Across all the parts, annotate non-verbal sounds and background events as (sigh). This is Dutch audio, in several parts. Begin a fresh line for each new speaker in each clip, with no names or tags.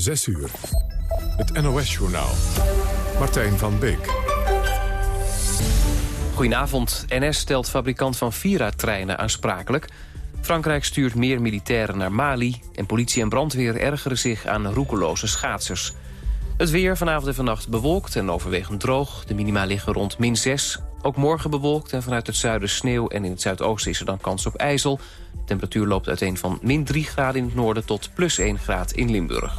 6 uur. Het NOS-journaal. Martijn van Beek.
Goedenavond. NS stelt fabrikant van Vira-treinen aansprakelijk. Frankrijk stuurt meer militairen naar Mali... en politie en brandweer ergeren zich aan roekeloze schaatsers. Het weer vanavond en vannacht bewolkt en overwegend droog. De minima liggen rond min 6. Ook morgen bewolkt en vanuit het zuiden sneeuw... en in het zuidoosten is er dan kans op ijzel. De temperatuur loopt uiteen van min 3 graden in het noorden... tot plus 1 graad in Limburg.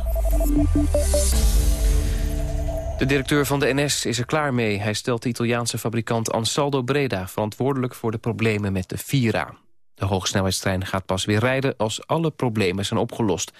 De directeur van de NS is er klaar mee. Hij stelt de Italiaanse fabrikant Ansaldo Breda... verantwoordelijk voor de problemen met de Vira. De hoogsnelheidstrein gaat pas weer rijden als alle problemen zijn opgelost.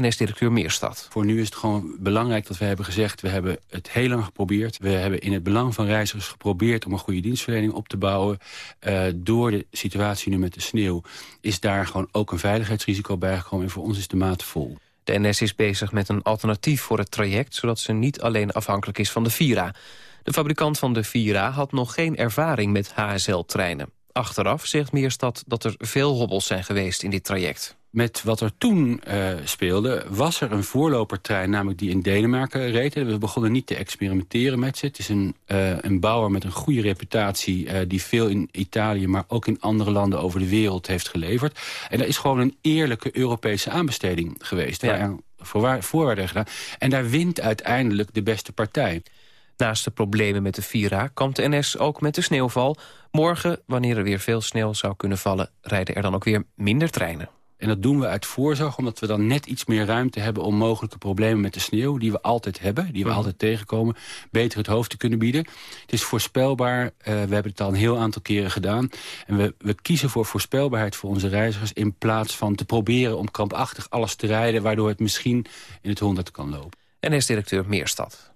NS-directeur Meerstad.
Voor nu is het gewoon belangrijk dat we hebben gezegd... we hebben het heel lang geprobeerd. We hebben in het belang van reizigers geprobeerd... om een goede dienstverlening op te bouwen. Uh, door de situatie nu met de sneeuw... is daar gewoon ook een veiligheidsrisico bijgekomen. En voor ons is de maat vol.
De NS is bezig met een alternatief voor het traject... zodat ze niet alleen afhankelijk is van de Vira. De fabrikant van de Vira had nog geen ervaring met HSL-treinen. Achteraf zegt Meerstad dat er veel hobbels zijn geweest in dit traject.
Met wat er toen uh, speelde, was er een voorlopertrein... namelijk die in Denemarken reed. We begonnen niet te experimenteren met ze. Het is een, uh, een bouwer met een goede reputatie... Uh, die veel in Italië, maar ook in andere landen over de wereld heeft geleverd. En dat is gewoon een eerlijke Europese aanbesteding geweest. Ja. Waar voorwaar, voorwaarden gedaan. En daar wint uiteindelijk de beste partij.
Naast de problemen met de Vira kampt de NS ook met de sneeuwval. Morgen, wanneer er weer veel sneeuw zou kunnen vallen... rijden er dan ook weer minder treinen.
En dat doen we uit voorzorg, omdat we dan net iets meer ruimte hebben... om mogelijke problemen met de sneeuw, die we altijd hebben... die we mhm. altijd tegenkomen, beter het hoofd te kunnen bieden. Het is voorspelbaar, uh, we hebben het al een heel aantal keren gedaan. En we, we kiezen voor voorspelbaarheid voor onze reizigers... in plaats van te proberen om krampachtig alles te rijden... waardoor het misschien in het honderd kan lopen.
NS-directeur Meerstad.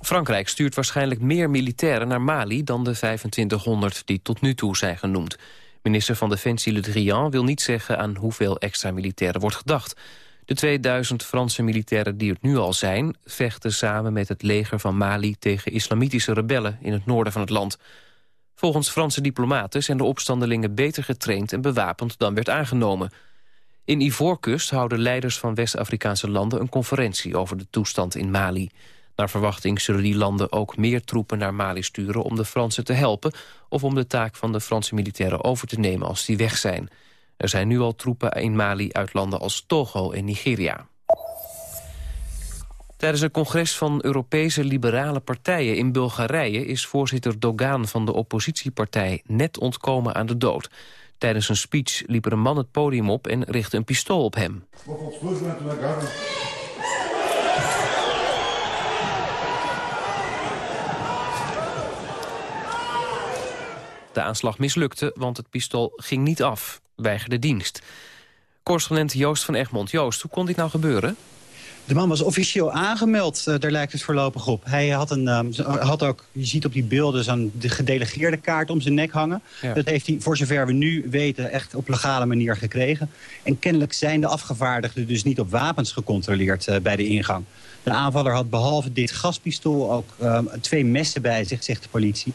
Frankrijk stuurt waarschijnlijk meer militairen naar Mali... dan de 2500 die tot nu toe zijn genoemd. Minister van Defensie Le Drian wil niet zeggen aan hoeveel extra militairen wordt gedacht. De 2000 Franse militairen die er nu al zijn... vechten samen met het leger van Mali tegen islamitische rebellen in het noorden van het land. Volgens Franse diplomaten zijn de opstandelingen beter getraind en bewapend dan werd aangenomen. In Ivoorkust houden leiders van West-Afrikaanse landen een conferentie over de toestand in Mali. Naar verwachting zullen die landen ook meer troepen naar Mali sturen... om de Fransen te helpen of om de taak van de Franse militairen over te nemen als die weg zijn. Er zijn nu al troepen in Mali uit landen als Togo en Nigeria. Tijdens een congres van Europese liberale partijen in Bulgarije... is voorzitter Dogan van de oppositiepartij net ontkomen aan de dood. Tijdens een speech liep er een man het podium op en richtte een pistool op hem. De aanslag mislukte, want het pistool ging niet af. Weigerde dienst. Correspondent Joost van Egmond. Joost, hoe kon dit nou gebeuren?
De man was officieel aangemeld, uh, daar lijkt het voorlopig op. Hij had, een, um, had ook, je ziet op die beelden, zo'n gedelegeerde kaart om zijn nek hangen. Dat heeft hij, voor zover we nu weten, echt op legale manier gekregen. En kennelijk zijn de afgevaardigden dus niet op wapens gecontroleerd uh, bij de ingang. De aanvaller had behalve dit gaspistool ook um, twee messen bij zich, zegt de politie.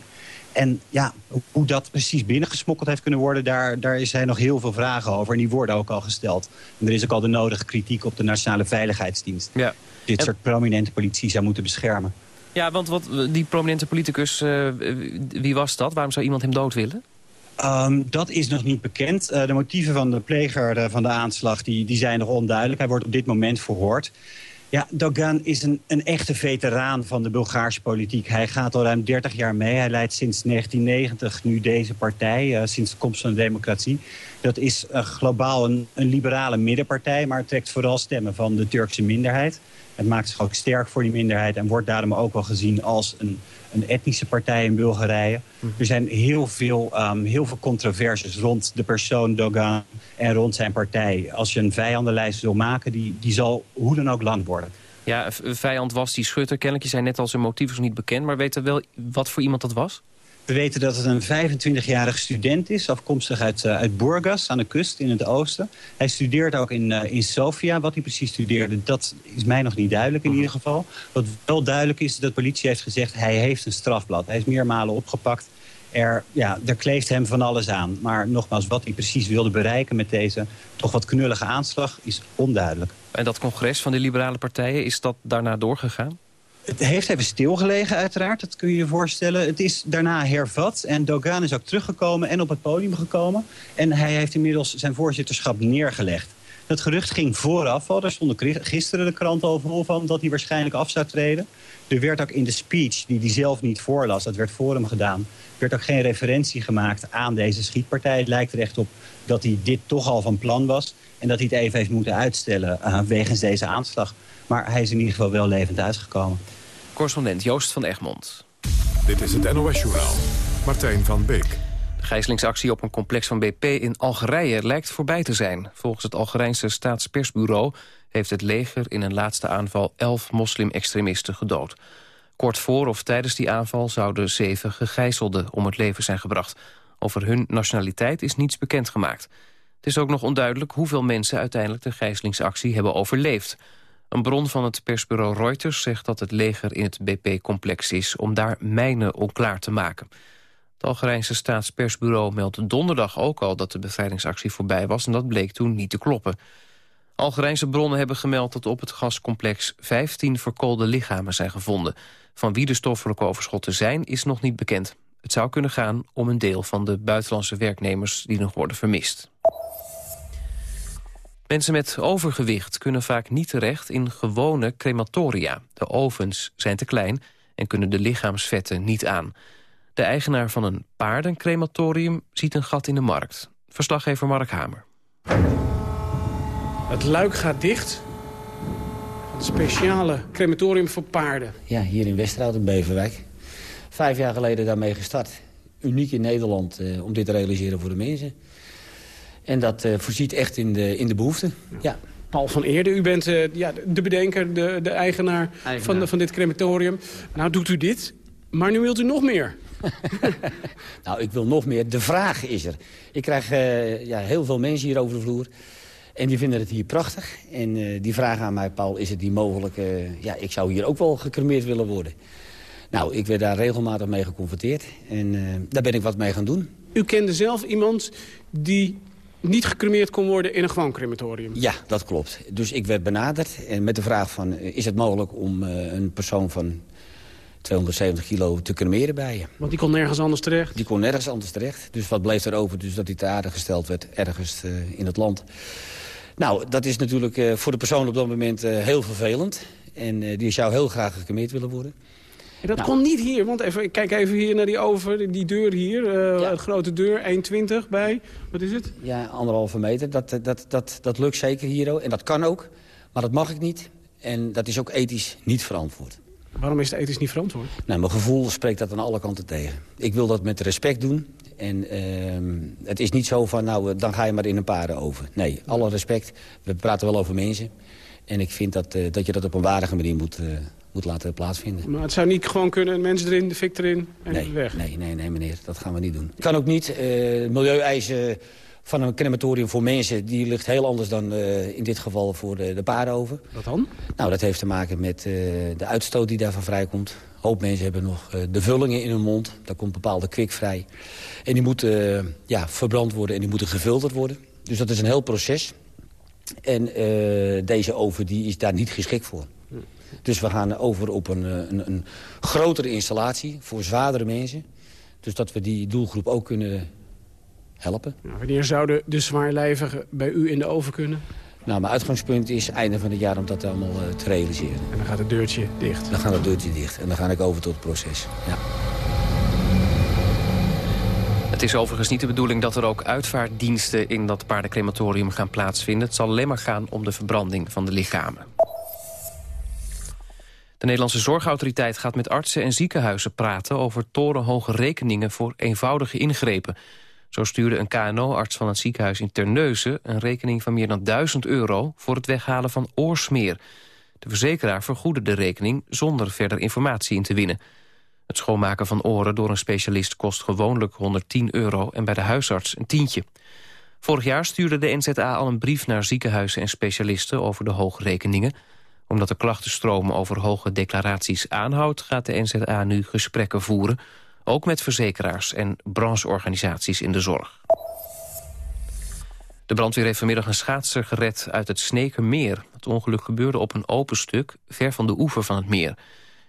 En ja, hoe dat precies binnengesmokkeld heeft kunnen worden... Daar, daar zijn nog heel veel vragen over. En die worden ook al gesteld. En er is ook al de nodige kritiek op de Nationale Veiligheidsdienst. Ja. Dit soort prominente politie zou moeten beschermen.
Ja, want wat, die prominente politicus, uh, wie was dat? Waarom zou iemand hem dood willen?
Um, dat is nog niet bekend. Uh, de motieven van de pleger uh, van de aanslag die, die zijn nog onduidelijk. Hij wordt op dit moment verhoord. Ja, Dogan is een, een echte veteraan van de Bulgaarse politiek. Hij gaat al ruim 30 jaar mee. Hij leidt sinds 1990 nu deze partij, uh, sinds de komst van de democratie. Dat is uh, globaal een, liberale middenpartij, maar trekt vooral stemmen van de Turkse minderheid. Het maakt zich ook sterk voor die minderheid en wordt daarom ook wel gezien als een, een etnische partij in Bulgarije. Hm. Er zijn heel veel, um, heel veel controversies rond de persoon Dogan en rond zijn partij. Als je een vijandenlijst wil maken, die, die zal hoe dan ook lang worden.
Ja, vijand was die schutter. Kennelijk, je zei net al zijn motief is niet bekend. Maar weet wel wat voor iemand dat was?
We weten dat het een 25-jarig student is, afkomstig uit, uh, uit Burgas aan de kust in het oosten. Hij studeert ook in, uh, in Sofia. Wat hij precies studeerde, dat is mij nog niet duidelijk in ieder geval. Wat wel duidelijk is, dat de politie heeft gezegd... hij heeft een strafblad. Hij is meermalen opgepakt er, ja, er kleeft hem van alles aan. Maar nogmaals, wat hij precies wilde bereiken met deze toch wat knullige aanslag is onduidelijk.
En dat congres van de liberale partijen, is dat daarna doorgegaan?
Het heeft even stilgelegen uiteraard, dat kun je je voorstellen. Het is daarna hervat en Dogan is ook teruggekomen en op het podium gekomen. En hij heeft inmiddels zijn voorzitterschap neergelegd. Dat gerucht ging vooraf al. Daar stonden gisteren de krant overal van dat hij waarschijnlijk af zou treden. Er werd ook in de speech, die hij zelf niet voorlas, dat werd voor hem gedaan... werd ook geen referentie gemaakt aan deze schietpartij. Het lijkt er echt op dat hij dit toch al van plan was... en dat hij het even heeft moeten uitstellen uh, wegens deze aanslag. Maar hij is in ieder geval wel levend uitgekomen.
Correspondent Joost van Egmond.
Dit is het NOS-journaal. Martijn van Beek.
De gijzelingsactie op een complex van BP in Algerije lijkt voorbij te zijn. Volgens het Algerijnse staatspersbureau heeft het leger in een laatste aanval elf moslim-extremisten gedood. Kort voor of tijdens die aanval zouden zeven gegijzelden om het leven zijn gebracht. Over hun nationaliteit is niets bekendgemaakt. Het is ook nog onduidelijk hoeveel mensen uiteindelijk de gijzelingsactie hebben overleefd. Een bron van het persbureau Reuters zegt dat het leger in het BP-complex is... om daar mijnen onklaar te maken. Het Algerijnse staatspersbureau meldde donderdag ook al... dat de bevrijdingsactie voorbij was en dat bleek toen niet te kloppen. Algerijnse bronnen hebben gemeld dat op het gascomplex 15 verkoolde lichamen zijn gevonden. Van wie de stoffelijke overschotten zijn, is nog niet bekend. Het zou kunnen gaan om een deel van de buitenlandse werknemers die nog worden vermist. Mensen met overgewicht kunnen vaak niet terecht in gewone crematoria. De ovens zijn te klein en kunnen de lichaamsvetten niet aan. De eigenaar van een paardencrematorium ziet een gat in de markt. Verslaggever Mark Hamer.
Het luik gaat dicht. Een speciale crematorium voor paarden.
Ja, hier in Westerhout in Beverwijk. Vijf jaar geleden daarmee gestart. Uniek in Nederland eh, om dit te realiseren voor de mensen. En dat uh, voorziet echt in de, in de behoeften. Ja.
Paul van Eerde, u bent uh, ja, de bedenker, de, de eigenaar, eigenaar. Van, van dit crematorium. Nou doet u dit, maar nu wilt u nog meer. (laughs)
nou, ik wil nog meer. De vraag is er. Ik krijg uh, ja, heel veel mensen hier over de vloer. En die vinden het hier prachtig. En uh, die vragen aan mij, Paul, is het niet mogelijk... Uh, ja, ik zou hier ook wel gecremeerd willen worden. Nou, ik werd daar regelmatig mee geconfronteerd. En daar ben ik wat mee gaan doen.
U kende zelf iemand die niet gecremeerd kon worden in een gewoon crematorium.
Ja, dat klopt. Dus ik werd benaderd en met de vraag van... is het mogelijk om uh, een persoon van 270 kilo te cremeren bij je?
Want die kon nergens anders terecht?
Die kon nergens anders terecht. Dus wat bleef er over? Dus dat hij te aarde gesteld werd ergens uh, in het land. Nou, dat is natuurlijk uh, voor de persoon op dat moment heel vervelend. En die zou heel graag gecremeerd willen worden.
En dat nou. kon niet hier, want even, kijk even hier naar die over, die deur hier. Uh, ja. grote deur, 1,20 bij, wat is het?
Ja, anderhalve meter. Dat, dat, dat, dat lukt zeker hier ook. En dat kan ook, maar dat mag ik niet. En dat is ook ethisch niet verantwoord.
Waarom is het ethisch niet verantwoord?
Nou, mijn gevoel spreekt dat aan alle kanten tegen. Ik wil dat met respect doen. En uh, het is niet zo van, nou, dan ga je maar in een paarden over. Nee, alle respect. We praten wel over mensen. En ik vind dat, uh, dat je dat op een waardige manier moet, uh, moet laten plaatsvinden.
Maar het zou niet gewoon kunnen, mensen erin, de fik erin en
nee,
weg?
Nee, nee, nee, meneer, dat gaan we niet doen. Het kan ook niet. Uh, milieueisen van een crematorium voor mensen... die ligt heel anders dan uh, in dit geval voor de, de paarden.
Wat dan?
Nou, dat heeft te maken met uh, de uitstoot die daarvan vrijkomt. Een hoop mensen hebben nog uh, de vullingen in hun mond. Daar komt bepaalde kwik vrij. En die moeten ja, verbrand worden en die moeten gefilterd worden. Dus dat is een heel proces. En deze oven die is daar niet geschikt voor. Dus we gaan over op een, een, een grotere installatie voor zwaardere mensen. Dus dat we die doelgroep ook kunnen helpen.
Nou, wanneer zouden de zwaarlijvigen bij u in de oven kunnen?
Nou, mijn uitgangspunt is einde van het jaar om dat allemaal uh, te realiseren.
En dan gaat het deurtje dicht?
Dan gaat het deurtje dicht en dan ga ik over tot het proces, ja.
Het is overigens niet de bedoeling dat er ook uitvaartdiensten in dat paardencrematorium gaan plaatsvinden. Het zal alleen maar gaan om de verbranding van de lichamen. De Nederlandse Zorgautoriteit gaat met artsen en ziekenhuizen praten... over torenhoge rekeningen voor eenvoudige ingrepen. Zo stuurde een KNO-arts van het ziekenhuis in Terneuzen... een rekening van meer dan 1000 euro voor het weghalen van oorsmeer. De verzekeraar vergoedde de rekening zonder verder informatie in te winnen. Het schoonmaken van oren door een specialist kost gewoonlijk 110 euro... en bij de huisarts een tientje. Vorig jaar stuurde de NZA al een brief naar ziekenhuizen en specialisten... over de hoge rekeningen omdat de klachtenstroom over hoge declaraties aanhoudt... gaat de NZA nu gesprekken voeren. Ook met verzekeraars en brancheorganisaties in de zorg. De brandweer heeft vanmiddag een schaatser gered uit het Snekermeer. Het ongeluk gebeurde op een open stuk, ver van de oever van het meer.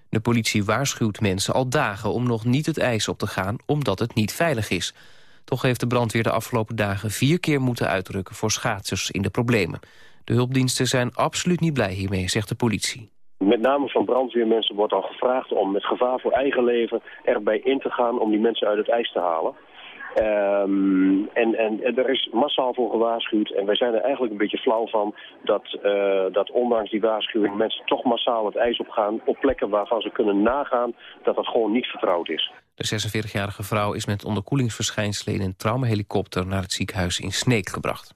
De politie waarschuwt mensen al dagen om nog niet het ijs op te gaan... omdat het niet veilig is. Toch heeft de brandweer de afgelopen dagen vier keer moeten uitrukken... voor schaatsers in de problemen. De hulpdiensten zijn absoluut niet blij hiermee, zegt de politie.
Met name van brandweermensen wordt al gevraagd om met gevaar voor eigen leven erbij in te gaan om die mensen uit het ijs te halen. Um, en, en, er is massaal voor gewaarschuwd. En wij zijn er eigenlijk een beetje flauw van dat, uh, dat ondanks die waarschuwing mensen toch massaal het ijs opgaan op plekken waarvan ze kunnen nagaan dat dat gewoon niet vertrouwd is.
De 46-jarige vrouw is met onderkoelingsverschijnselen in een traumahelikopter naar het ziekenhuis in Sneek gebracht.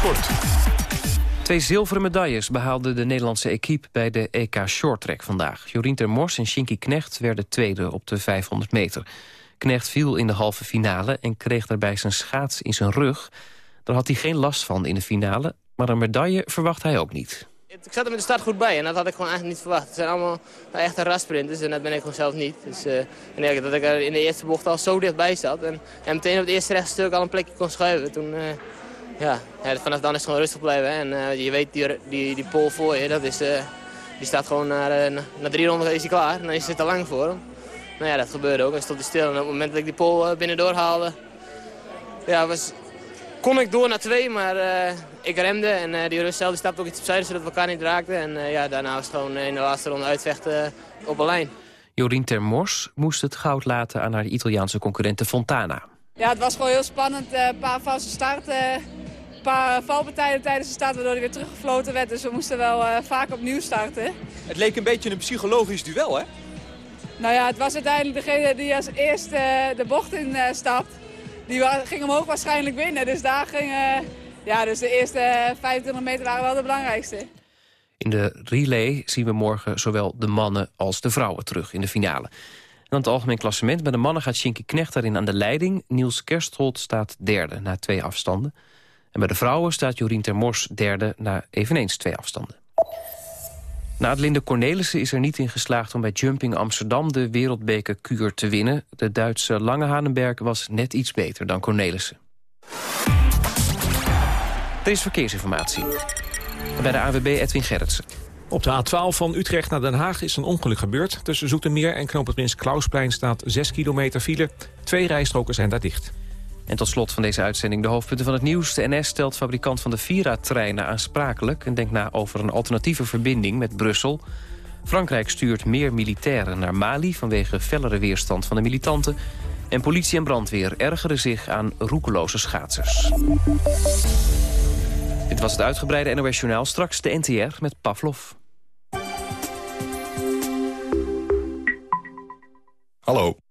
Sport.
Twee zilveren medailles behaalde de Nederlandse equipe bij de EK Shorttrack vandaag. Jorien Termors en Shinky Knecht werden tweede op de 500 meter. Knecht viel in de halve finale en kreeg daarbij zijn schaats in zijn rug. Daar had hij geen last van in de finale, maar een medaille verwacht hij ook niet.
Ik zat er met de start goed bij en dat had ik gewoon eigenlijk niet verwacht. Het zijn allemaal echte rasprinters en dat ben ik gewoon zelf niet. Dus uh, en dat ik er in de eerste bocht al zo dichtbij zat en, en meteen op het eerste rechtstuk al een plekje kon schuiven. Toen, uh, ja, vanaf dan is het gewoon rustig blijven. En uh, je weet, die, die, die pol voor je, dat is, uh, die staat gewoon naar, uh, na drie ronden is hij klaar. En dan is het te lang voor hem. Nou ja, dat gebeurde ook. Hij stond hij stil. En op het moment dat ik die pol binnendoor haalde... Ja, was, kon ik door naar twee, maar ik remde. En die Rus zelf die stapte ook iets opzij, zodat we elkaar niet raakten. En ja, daarna was het gewoon in de laatste ronde uitvechten op een lijn.
Jorien Termors moest het goud laten aan haar Italiaanse concurrente Fontana.
Ja, het was gewoon heel spannend. Een paar valse starten paar valpartijen tijdens de start waardoor hij weer teruggefloten werd. Dus we moesten wel uh, vaak opnieuw starten.
Het leek een beetje een psychologisch duel, hè?
Nou ja, het was uiteindelijk degene die als eerste uh, de bocht in uh, stapt. Die ging omhoog waarschijnlijk winnen. Dus daar ging... ja, dus de eerste 25 meter waren wel de belangrijkste.
In de relay zien we morgen zowel de mannen als de vrouwen terug in de finale. En dan het algemeen klassement. Bij de mannen gaat Shinky Knecht daarin aan de leiding. Niels Kersthold staat derde na twee afstanden. En bij de vrouwen staat Jorien Termors derde na eveneens twee afstanden. Na het Cornelissen is er niet in geslaagd om bij Jumping Amsterdam de wereldbeker kuur te winnen. De Duitse Lange Hanenberg was net iets beter dan Cornelissen. Er is verkeersinformatie. Bij de AWB Edwin Gerritsen.
Op de A12 van Utrecht naar Den Haag is een ongeluk gebeurd. Tussen Zoetermeer en Knoop het Prins Klausplein staat 6 kilometer file. Twee rijstroken zijn daar dicht.
En tot slot van deze uitzending de hoofdpunten van het nieuws. De NS stelt fabrikant van de Vira-treinen aansprakelijk... en denkt na over een alternatieve verbinding met Brussel. Frankrijk stuurt meer militairen naar Mali... vanwege fellere weerstand van de militanten. En politie en brandweer ergeren zich aan roekeloze schaatsers. Dit was het uitgebreide NOS Journaal. Straks de NTR met Pavlov.
Hallo,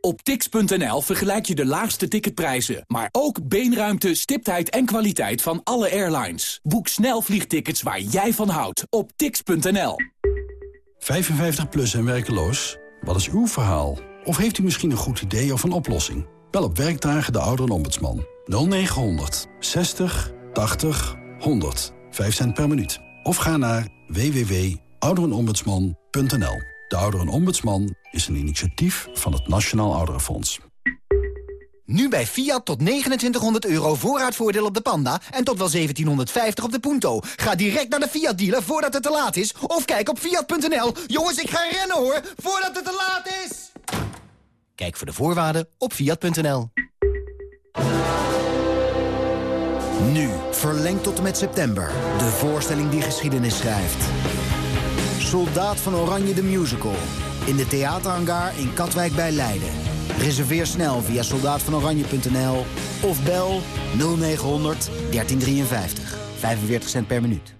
Op tix.nl vergelijk je de laagste ticketprijzen, maar ook beenruimte, stiptheid en kwaliteit van alle airlines. Boek snel vliegtickets waar jij van houdt op tix.nl.
55 plus en werkeloos? Wat is uw verhaal? Of heeft u misschien een goed idee of een oplossing? Bel op werkdagen de ouderenombudsman 0900 60 80 100. 5 cent per minuut. Of ga naar www.ouderenombudsman.nl. De Ouderenombudsman is een initiatief van het Nationaal Ouderenfonds.
Nu bij Fiat tot 2900 euro voorraadvoordeel op de Panda... en tot wel 1750 op de Punto. Ga direct naar de Fiat-dealer voordat het te laat is... of kijk op Fiat.nl. Jongens, ik ga rennen hoor, voordat het te laat is! Kijk voor de voorwaarden op Fiat.nl. Nu, verlengd tot en met september. De voorstelling die geschiedenis schrijft. Soldaat van Oranje de Musical. In de theaterhangar in Katwijk bij Leiden. Reserveer snel via soldaatvanoranje.nl of bel 0900 1353. 45 cent per minuut.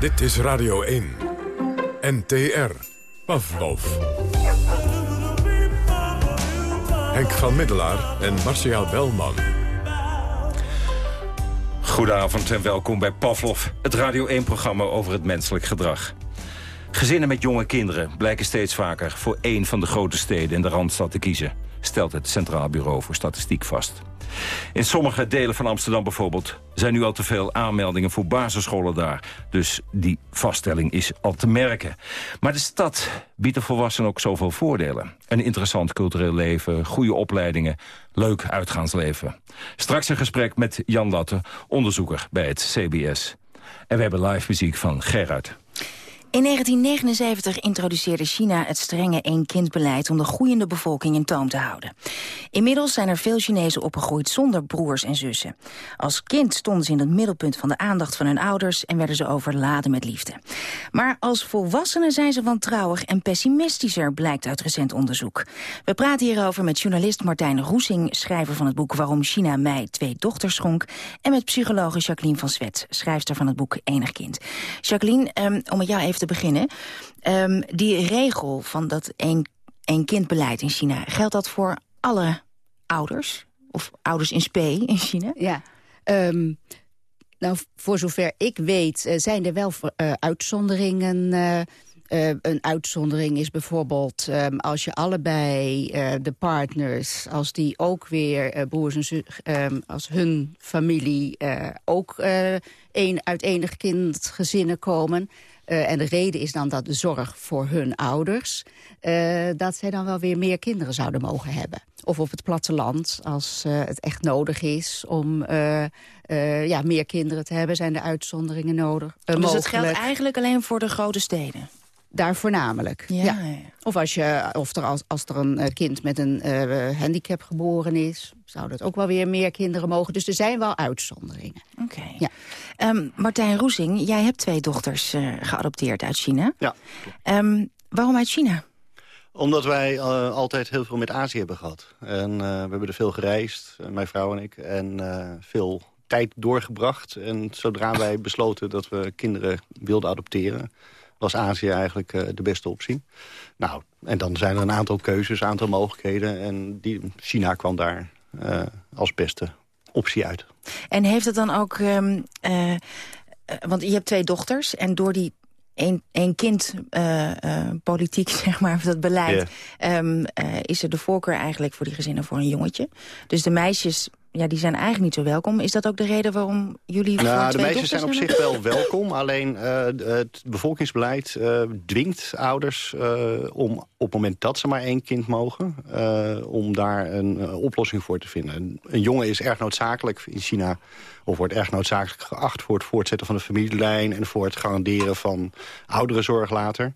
Dit is Radio 1. NTR. Pavlov. Henk van Middelaar en Marcia Belman.
Goedenavond en welkom bij Pavlov, het Radio 1-programma over het menselijk gedrag. Gezinnen met jonge kinderen blijken steeds vaker voor één van de grote steden in de Randstad te kiezen, stelt het Centraal Bureau voor Statistiek vast. In sommige delen van Amsterdam bijvoorbeeld zijn nu al te veel aanmeldingen voor basisscholen daar. Dus die vaststelling is al te merken. Maar de stad biedt de volwassenen ook zoveel voordelen. Een interessant cultureel leven, goede opleidingen, leuk uitgaansleven. Straks een gesprek met Jan Latte, onderzoeker bij het CBS. En we hebben live muziek van Gerard.
In 1979 introduceerde China het strenge één-kind-beleid... om de groeiende bevolking in toom te houden. Inmiddels zijn er veel Chinezen opgegroeid zonder broers en zussen. Als kind stonden ze in het middelpunt van de aandacht van hun ouders... en werden ze overladen met liefde. Maar als volwassenen zijn ze wantrouwig en pessimistischer... blijkt uit recent onderzoek. We praten hierover met journalist Martijn Roesing... schrijver van het boek Waarom China mij twee dochters schonk... en met psychologe Jacqueline van Zwet, schrijfster van het boek Enig Kind. Jacqueline, um, om met jou even te beginnen. Um, die regel van dat één, één kindbeleid in China... geldt dat voor alle ouders? Of ouders in spe in China?
Ja. Um, nou, voor zover ik weet uh, zijn er wel uh, uitzonderingen... Uh, een uitzondering is bijvoorbeeld um, als je allebei de partners... als die ook weer broers en zus, als hun familie ook een, uit enig kindgezinnen komen... Uh, en de reden is dan dat de zorg voor hun ouders... Uh, dat zij dan wel weer meer kinderen zouden mogen hebben. Of op het platteland, als uh, het echt nodig is om ja, meer kinderen te hebben... zijn de uitzonderingen nodig.
dus
mogelijk.
het geldt eigenlijk alleen voor de grote steden?
Daar voornamelijk, ja. ja. Of, als, je, of er als, als er een uh, kind met een uh, handicap geboren is... zou dat ook wel weer meer kinderen mogen. Dus er zijn wel uitzonderingen.
Oké. Okay. Ja. Um, Martijn Roesing, jij hebt twee dochters uh, geadopteerd uit China.
Ja.
Um, waarom uit China?
Omdat wij uh, altijd heel veel met Azië hebben gehad. En uh, we hebben er veel gereisd, mijn vrouw en ik. En uh, veel tijd doorgebracht. En zodra wij besloten dat we kinderen wilden adopteren was Azië eigenlijk uh, de beste optie. Nou, en dan zijn er een aantal keuzes, een aantal mogelijkheden. En die, China kwam daar uh, als beste optie uit.
En heeft het dan ook... Um, uh, want je hebt twee dochters en door die één, één kind politiek, (laughs) zeg maar, dat beleid... Yeah. Um, is er de voorkeur eigenlijk voor die gezinnen voor een jongetje. Dus de meisjes ja, die zijn eigenlijk niet zo welkom. Is dat ook de reden waarom jullie
nou, De meisjes zijn op zich wel welkom. Alleen uh, het bevolkingsbeleid uh, dwingt ouders uh, om op het moment dat ze maar één kind mogen... om daar een oplossing voor te vinden. Een, een, jongen is erg noodzakelijk in China... of wordt erg noodzakelijk geacht voor het voortzetten van de familielijn... en voor het garanderen van ouderenzorg later...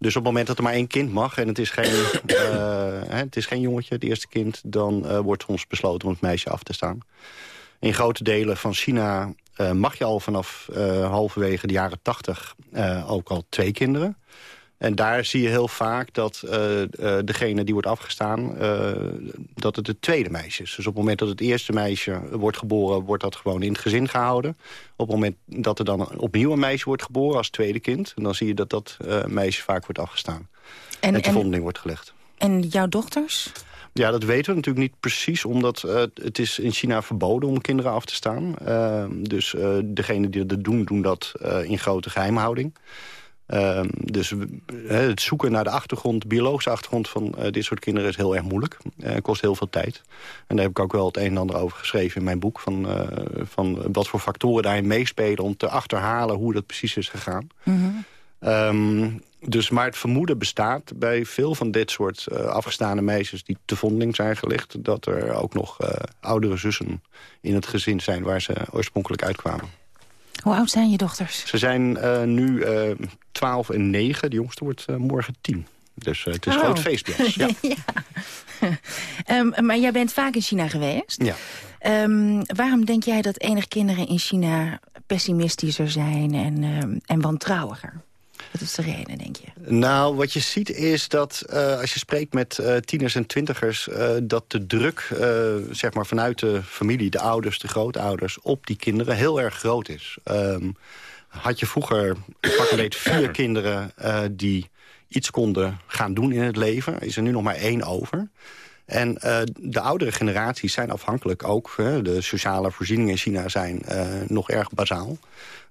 Dus op het moment dat er maar één kind mag... en het is geen, (coughs) uh, het is geen jongetje, het eerste kind... dan uh, wordt ons besloten om het meisje af te staan. In grote delen van China uh, mag je al vanaf halverwege de jaren tachtig... ook al twee kinderen. En daar zie je heel vaak dat uh, uh, degene die wordt afgestaan... Uh, dat het het tweede meisje is. Dus op het moment dat het eerste meisje wordt geboren... wordt dat gewoon in het gezin gehouden. Op het moment dat er dan opnieuw een meisje wordt geboren als tweede kind... dan zie je dat dat meisje vaak wordt afgestaan. En, en de vondeling wordt gelegd.
En jouw dochters?
Ja, dat weten we natuurlijk niet precies, omdat uh, het is in China verboden om kinderen af te staan. Uh, dus uh, degenen die dat doen, doen dat in grote geheimhouding. Uh, dus het zoeken naar de achtergrond, biologische achtergrond van uh, dit soort kinderen is heel erg moeilijk. Uh, kost heel veel tijd. En daar heb ik ook wel het een en ander over geschreven in mijn boek. Van, van wat voor factoren daarin meespelen om te achterhalen hoe dat precies is gegaan. Mm -hmm. um, dus, maar het vermoeden bestaat bij veel van dit soort afgestaande meisjes... die te vondeling zijn gelegd... dat er ook nog oudere zussen in het gezin zijn waar ze oorspronkelijk uitkwamen.
Hoe oud zijn je dochters?
Ze zijn uh, nu uh, 12 en 9. De jongste wordt uh, morgen 10. Dus het is oh. groot feest bij ons. (laughs) Ja.
ja. um, (laughs) maar jij bent vaak in China geweest.
Ja.
Um, waarom denk jij dat enig kinderen in China pessimistischer zijn en, um, en wantrouwiger? Wat is de reden, denk je?
Nou, wat je ziet is dat uh, als je spreekt met uh, tieners en twintigers... Uh, dat de druk zeg maar vanuit de familie, de ouders, de grootouders... op die kinderen heel erg groot is. Um, had je vroeger pak beetje vier (clears throat) kinderen die iets konden gaan doen in het leven. Is er nu nog maar één over. En de oudere generaties zijn afhankelijk ook. de sociale voorzieningen in China zijn nog erg bazaal.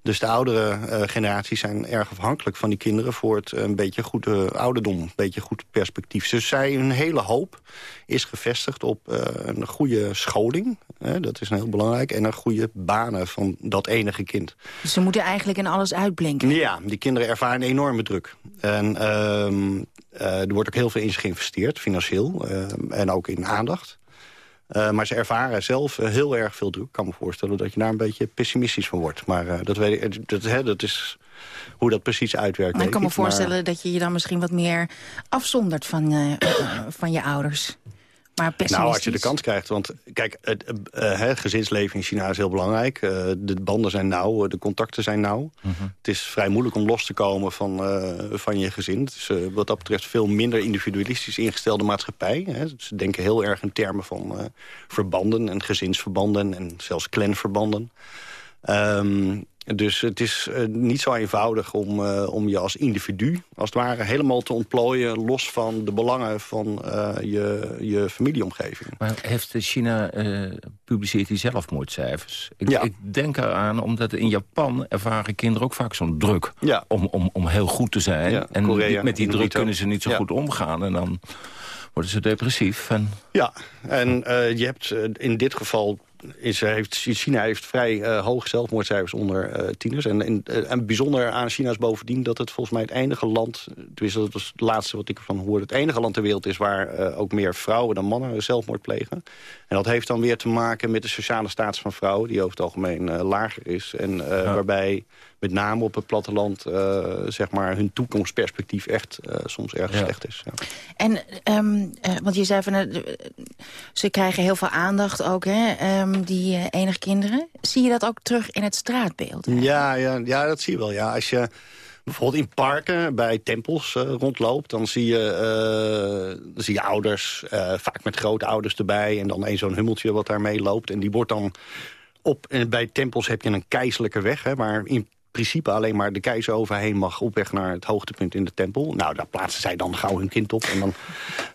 Dus de oudere uh, generaties zijn erg afhankelijk van die kinderen... voor het een beetje goed uh, ouderdom, een beetje goed perspectief. Dus zij, hun hele hoop is gevestigd op een goede scholing. dat is heel belangrijk. En een goede banen van dat enige kind.
Dus ze moeten eigenlijk in alles uitblinken?
Ja, die kinderen ervaren enorme druk. En ehm, er wordt ook heel veel in zich geïnvesteerd, financieel. en ook in aandacht. Uh, maar ze ervaren zelf uh, heel erg veel druk. Ik kan me voorstellen dat je daar een beetje pessimistisch van wordt. Maar uh, dat, weet ik, dat, hè, dat is hoe dat precies uitwerkt.
Maar ik kan me voorstellen maar... dat je je dan misschien wat meer afzondert van, (clears throat) van je ouders. Maar
nou, als je de kans krijgt. Want kijk, het uh, gezinsleven in China is heel belangrijk. Uh, de banden zijn nauw, de contacten zijn nauw. Mhm. Het is vrij moeilijk om los te komen van, uh, van je gezin. Het is wat dat betreft veel minder individualistisch ingestelde maatschappij. Hè. Ze denken heel erg in termen van verbanden en gezinsverbanden... en zelfs clanverbanden. Um, dus het is uh, niet zo eenvoudig om, uh, om je als individu, als het ware, helemaal te ontplooien... los van de belangen van uh, je, je familieomgeving.
Maar heeft China, publiceert hij zelfmoordcijfers? Ik, ja. ik denk eraan, omdat in Japan ervaren kinderen ook vaak zo'n druk...
Ja.
Om, om, om heel goed te zijn. Ja, en Korea, met die druk kunnen ze niet zo goed omgaan. En dan worden ze depressief. En...
Ja, en je hebt in dit geval is, heeft, China heeft vrij uh, hoge zelfmoordcijfers onder uh, tieners. En, en, en, bijzonder aan China is bovendien dat het volgens mij het enige land... tenminste dat was het laatste wat ik ervan hoorde... het enige land ter wereld is waar ook meer vrouwen dan mannen zelfmoord plegen. En dat heeft dan weer te maken met de sociale status van vrouwen... die over het algemeen lager is. En ja. waarbij met name op het platteland zeg maar hun toekomstperspectief echt soms erg ja. slecht is. Ja.
En, um, want je zei van... ze krijgen heel veel aandacht ook, hè? Um, die uh, enige kinderen. Zie je dat ook terug in het straatbeeld?
Ja, ja, ja, dat zie je wel. Ja. Als je bijvoorbeeld in parken bij tempels uh, rondloopt... dan zie je, uh, dan zie je ouders, vaak met grootouders erbij... en dan een zo'n hummeltje wat daarmee loopt. En die wordt dan op, en bij tempels heb je een keizerlijke weg... Hè, maar in principe alleen maar de keizer overheen mag op weg naar het hoogtepunt in de tempel. Nou, daar plaatsen zij dan gauw hun kind op. En dan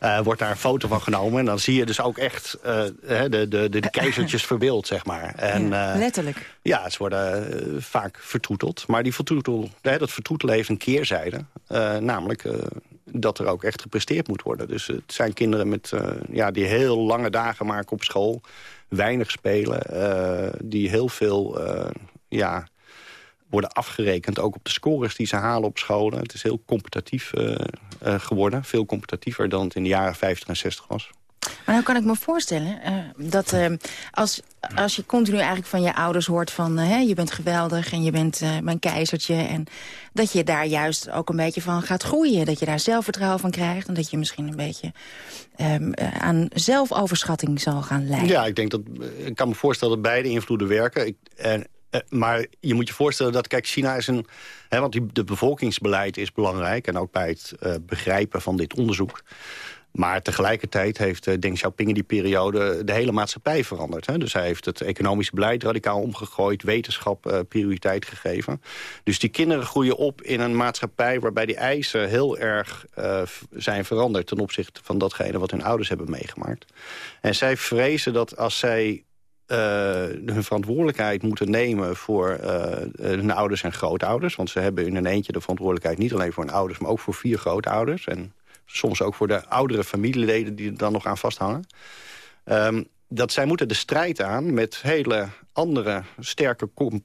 uh, wordt daar een foto van genomen. En dan zie je dus ook echt uh, de, de, de, de keizertjes verbeeld, zeg maar. En,
ja, letterlijk.
Ja, ze worden vaak vertroeteld. Maar die vertroetel, dat vertroetelen heeft een keerzijde. namelijk dat er ook echt gepresteerd moet worden. Dus het zijn kinderen met, ja, die heel lange dagen maken op school. Weinig spelen. die heel veel... ja, worden afgerekend ook op de scores die ze halen op scholen. Het is heel competitief uh, uh, geworden. Veel competitiever dan het in de jaren 50 en 60 was.
Maar nou kan ik me voorstellen uh, dat als, als je continu eigenlijk van je ouders hoort van... je bent geweldig en je bent mijn keizertje... en dat je daar juist ook een beetje van gaat groeien. Dat je daar zelfvertrouwen van krijgt... en dat je misschien een beetje um, aan zelfoverschatting zal gaan leiden.
Ja, ik denk dat ik kan me voorstellen dat beide invloeden werken. Ik, en eh, maar je moet je voorstellen dat, kijk, China is een... Hè, want die, de bevolkingsbeleid is belangrijk. En ook bij het uh, begrijpen van dit onderzoek. Maar tegelijkertijd heeft uh, Deng Xiaoping in die periode de hele maatschappij veranderd. Hè? Dus hij heeft het economische beleid radicaal omgegooid, wetenschap prioriteit gegeven. Dus die kinderen groeien op in een maatschappij waarbij die eisen heel erg zijn veranderd ten opzichte van datgene wat hun ouders hebben meegemaakt. En zij vrezen dat als zij uh, hun verantwoordelijkheid moeten nemen voor uh, hun ouders en grootouders. Want ze hebben in een eentje de verantwoordelijkheid niet alleen voor hun ouders... maar ook voor vier grootouders. En soms ook voor de oudere familieleden die er dan nog aan vasthangen. Um, dat zij moeten de strijd aan met hele andere sterke com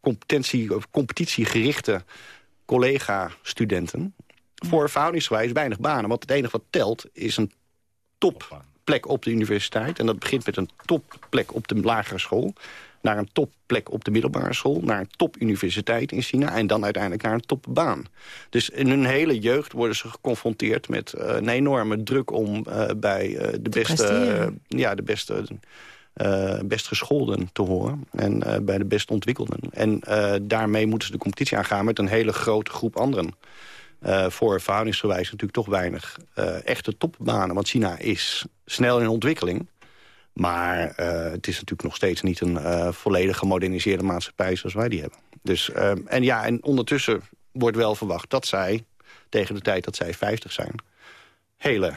competentie, competitiegerichte collega-studenten. Voor verhoudingsgewijs weinig banen. Want het enige wat telt is een top plek op de universiteit. En dat begint met een topplek op de lagere school naar een topplek op de middelbare school... naar een topuniversiteit in China... en dan uiteindelijk naar een topbaan. Dus in hun hele jeugd worden ze geconfronteerd met uh, een enorme druk... om uh, bij uh, de, beste, ja, de beste, best gescholden te horen. En bij de best ontwikkelden. En daarmee moeten ze de competitie aangaan met een hele grote groep anderen. Uh, voor verhoudingsgewijs natuurlijk toch weinig uh, echte topbanen. Want China is snel in ontwikkeling. Maar het is natuurlijk nog steeds niet een volledig gemoderniseerde maatschappij zoals wij die hebben. Dus, en ja, en ondertussen wordt wel verwacht dat zij, tegen de tijd dat zij 50 zijn... hele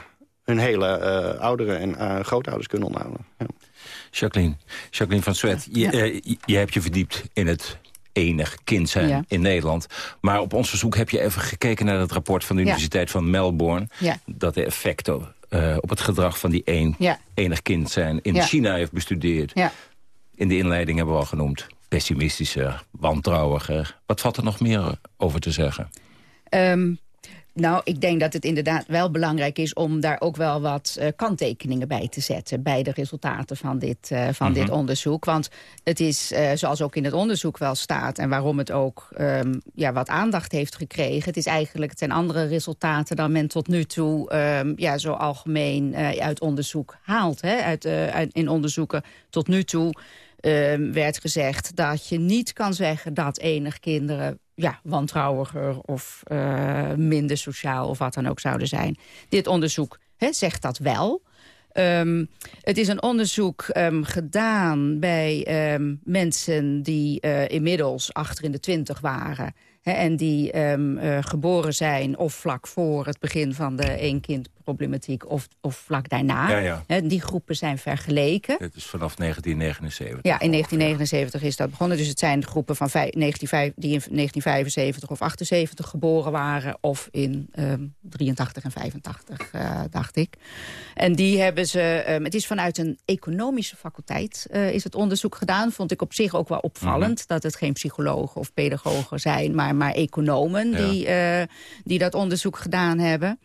hun hele uh, ouderen en uh, grootouders kunnen onderhouden. Ja.
Jacqueline, Jacqueline van Swet, je, uh, je hebt je verdiept in het enig kind zijn ja. in Nederland. Maar op ons verzoek heb je even gekeken naar het rapport van de Universiteit van Melbourne... dat de effecten op het gedrag van die een, enig kind zijn in China heeft bestudeerd. In de inleiding hebben we al genoemd. Pessimistischer, wantrouwiger. Wat valt er nog meer over te zeggen?
Um, nou, ik denk dat het inderdaad wel belangrijk is om daar ook wel wat uh, kanttekeningen bij te zetten... bij de resultaten van dit, uh, van dit mhm. onderzoek. Want het is, uh, zoals ook in het onderzoek wel staat... en waarom het ook um, ja, wat aandacht heeft gekregen... het is eigenlijk ten andere resultaten dan men tot nu toe... Um, ja, zo algemeen uit onderzoek haalt. Hè? Uit, uit, in onderzoeken tot nu toe um, werd gezegd dat je niet kan zeggen dat enig kinderen ja, wantrouwiger of uh, minder sociaal of wat dan ook zouden zijn. Dit onderzoek zegt dat wel. Um, het is een onderzoek um, gedaan bij um, mensen die uh, inmiddels achter in de twintig waren en die um, uh, geboren zijn of vlak voor het begin van de eenkindproblematiek of, of vlak daarna.
Ja, ja.
die groepen zijn vergeleken.
Het is vanaf 1979.
Ja, in 1979 is dat begonnen. Dus het zijn groepen van 19, die in 1975 of 78 geboren waren... of in um, 83 en 85, uh, dacht ik. En die hebben ze... Um, het is vanuit een economische faculteit uh, is het onderzoek gedaan. Vond ik op zich ook wel opvallend... Mm -hmm. dat het geen psychologen of pedagogen zijn... maar maar economen ja. die, uh, die dat onderzoek gedaan hebben.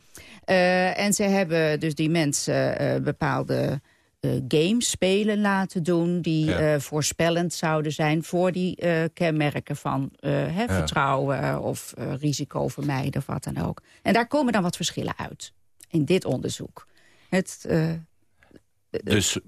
Uh, en ze hebben dus die mensen uh, bepaalde games spelen laten doen... die ja. voorspellend zouden zijn voor die kenmerken van hè, ja. vertrouwen... of risico vermijden of wat dan ook. En daar komen dan wat verschillen uit in dit onderzoek. Het,
dus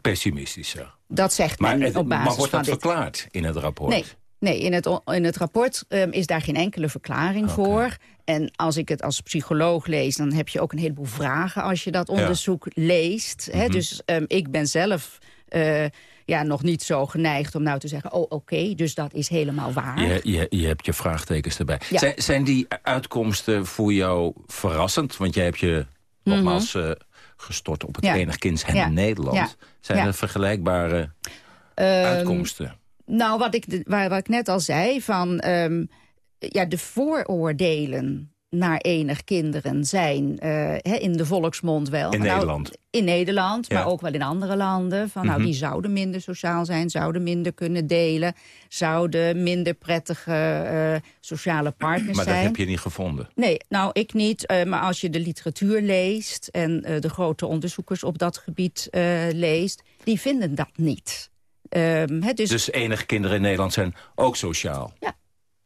pessimistischer.
Dat zegt men
maar,
op basis
maar wordt
van
dat
dit...
verklaard in het rapport?
Nee, Nee, in het, in het rapport um, is daar geen enkele verklaring okay. voor. En als ik het als psycholoog lees, dan heb je ook een heleboel vragen... als je dat onderzoek ja. leest. Mm -hmm. Dus um, ik ben zelf... Uh, ja, nog niet zo geneigd om nou te zeggen... oh, oké, okay, dus dat is helemaal waar.
Je, je, je hebt je vraagtekens erbij. Ja. Zijn, zijn die uitkomsten voor jou verrassend? Want jij hebt je nogmaals mm -hmm. uh, gestort op het ja. enig kind in Nederland. Zijn er vergelijkbare um, uitkomsten?
Nou, wat ik, waar, wat ik net al zei, van um, ja, de vooroordelen naar enig kinderen zijn uh, he, in de volksmond wel.
In
nou,
Nederland?
In Nederland, ja. maar ook wel in andere landen. Van, mm -hmm. nou, die zouden minder sociaal zijn, zouden minder kunnen delen... zouden minder prettige uh, sociale partners
maar
zijn.
Maar dat heb je niet gevonden?
Nee, nou, ik niet. Uh, maar als je de literatuur leest... en de grote onderzoekers op dat gebied leest... die vinden dat niet.
Um, he, dus... dus enige kinderen in Nederland zijn ook sociaal?
Ja.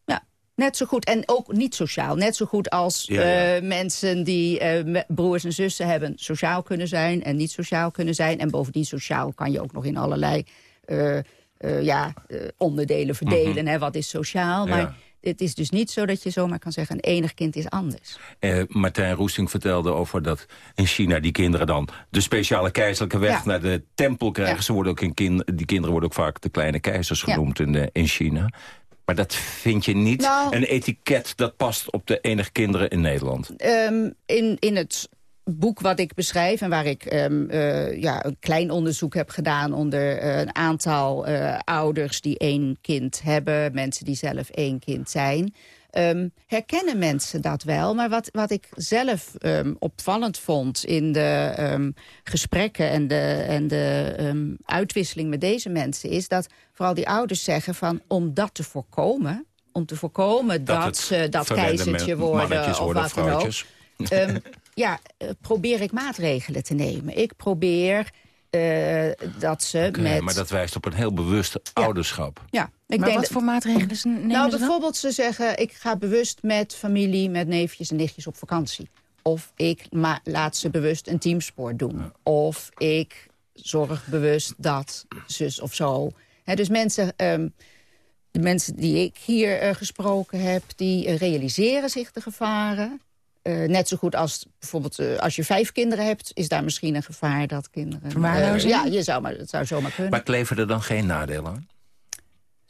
ja, net zo goed. En ook niet sociaal. Net zo goed als ja, ja. Uh, mensen die uh, broers en zussen hebben... sociaal kunnen zijn en niet sociaal kunnen zijn. En bovendien sociaal kan je ook nog in allerlei uh, ja, onderdelen verdelen. Mm -hmm. hè, wat is sociaal? Maar het is dus niet zo dat je zomaar kan zeggen... een enig kind is anders.
Eh, Martijn Roesting vertelde over dat in China die kinderen dan... de speciale keizerlijke weg ja. naar de tempel krijgen. Ja. Ze worden ook in kind, die kinderen worden ook vaak de kleine keizers genoemd ja. in, de, in China. Maar dat vind je niet nou, een etiket dat past op de enige kinderen in Nederland?
Um, in, in het boek wat ik beschrijf en waar ik um, uh, ja, een klein onderzoek heb gedaan... onder uh, een aantal uh, ouders die één kind hebben... mensen die zelf één kind zijn... Um, herkennen mensen dat wel. Maar wat, wat ik zelf um, opvallend vond in de gesprekken... en de, en de uitwisseling met deze mensen... is dat vooral die ouders zeggen van om dat te voorkomen... om te voorkomen dat, dat ze dat keizertje worden of wat dan ook... (laughs) ja, probeer ik maatregelen te nemen. Ik probeer uh, dat ze okay, met...
Maar dat wijst op een heel bewuste ja. ouderschap.
Ja.
Ik maar denk wat voor maatregelen nemen
Nou,
ze
bijvoorbeeld ze zeggen... ik ga bewust met familie, met neefjes en nichtjes op vakantie. Of ik laat ze bewust een teamsport doen. Ja. Of ik zorg bewust dat zus of zo. He, dus mensen... Um, de mensen die ik hier uh, gesproken heb, die realiseren zich de gevaren uh, net zo goed als bijvoorbeeld uh, als je vijf kinderen hebt... is daar misschien een gevaar dat kinderen...
Verwaarlozing?
ja, je zou maar, het zou zomaar kunnen.
Maar kleven er dan geen nadelen aan?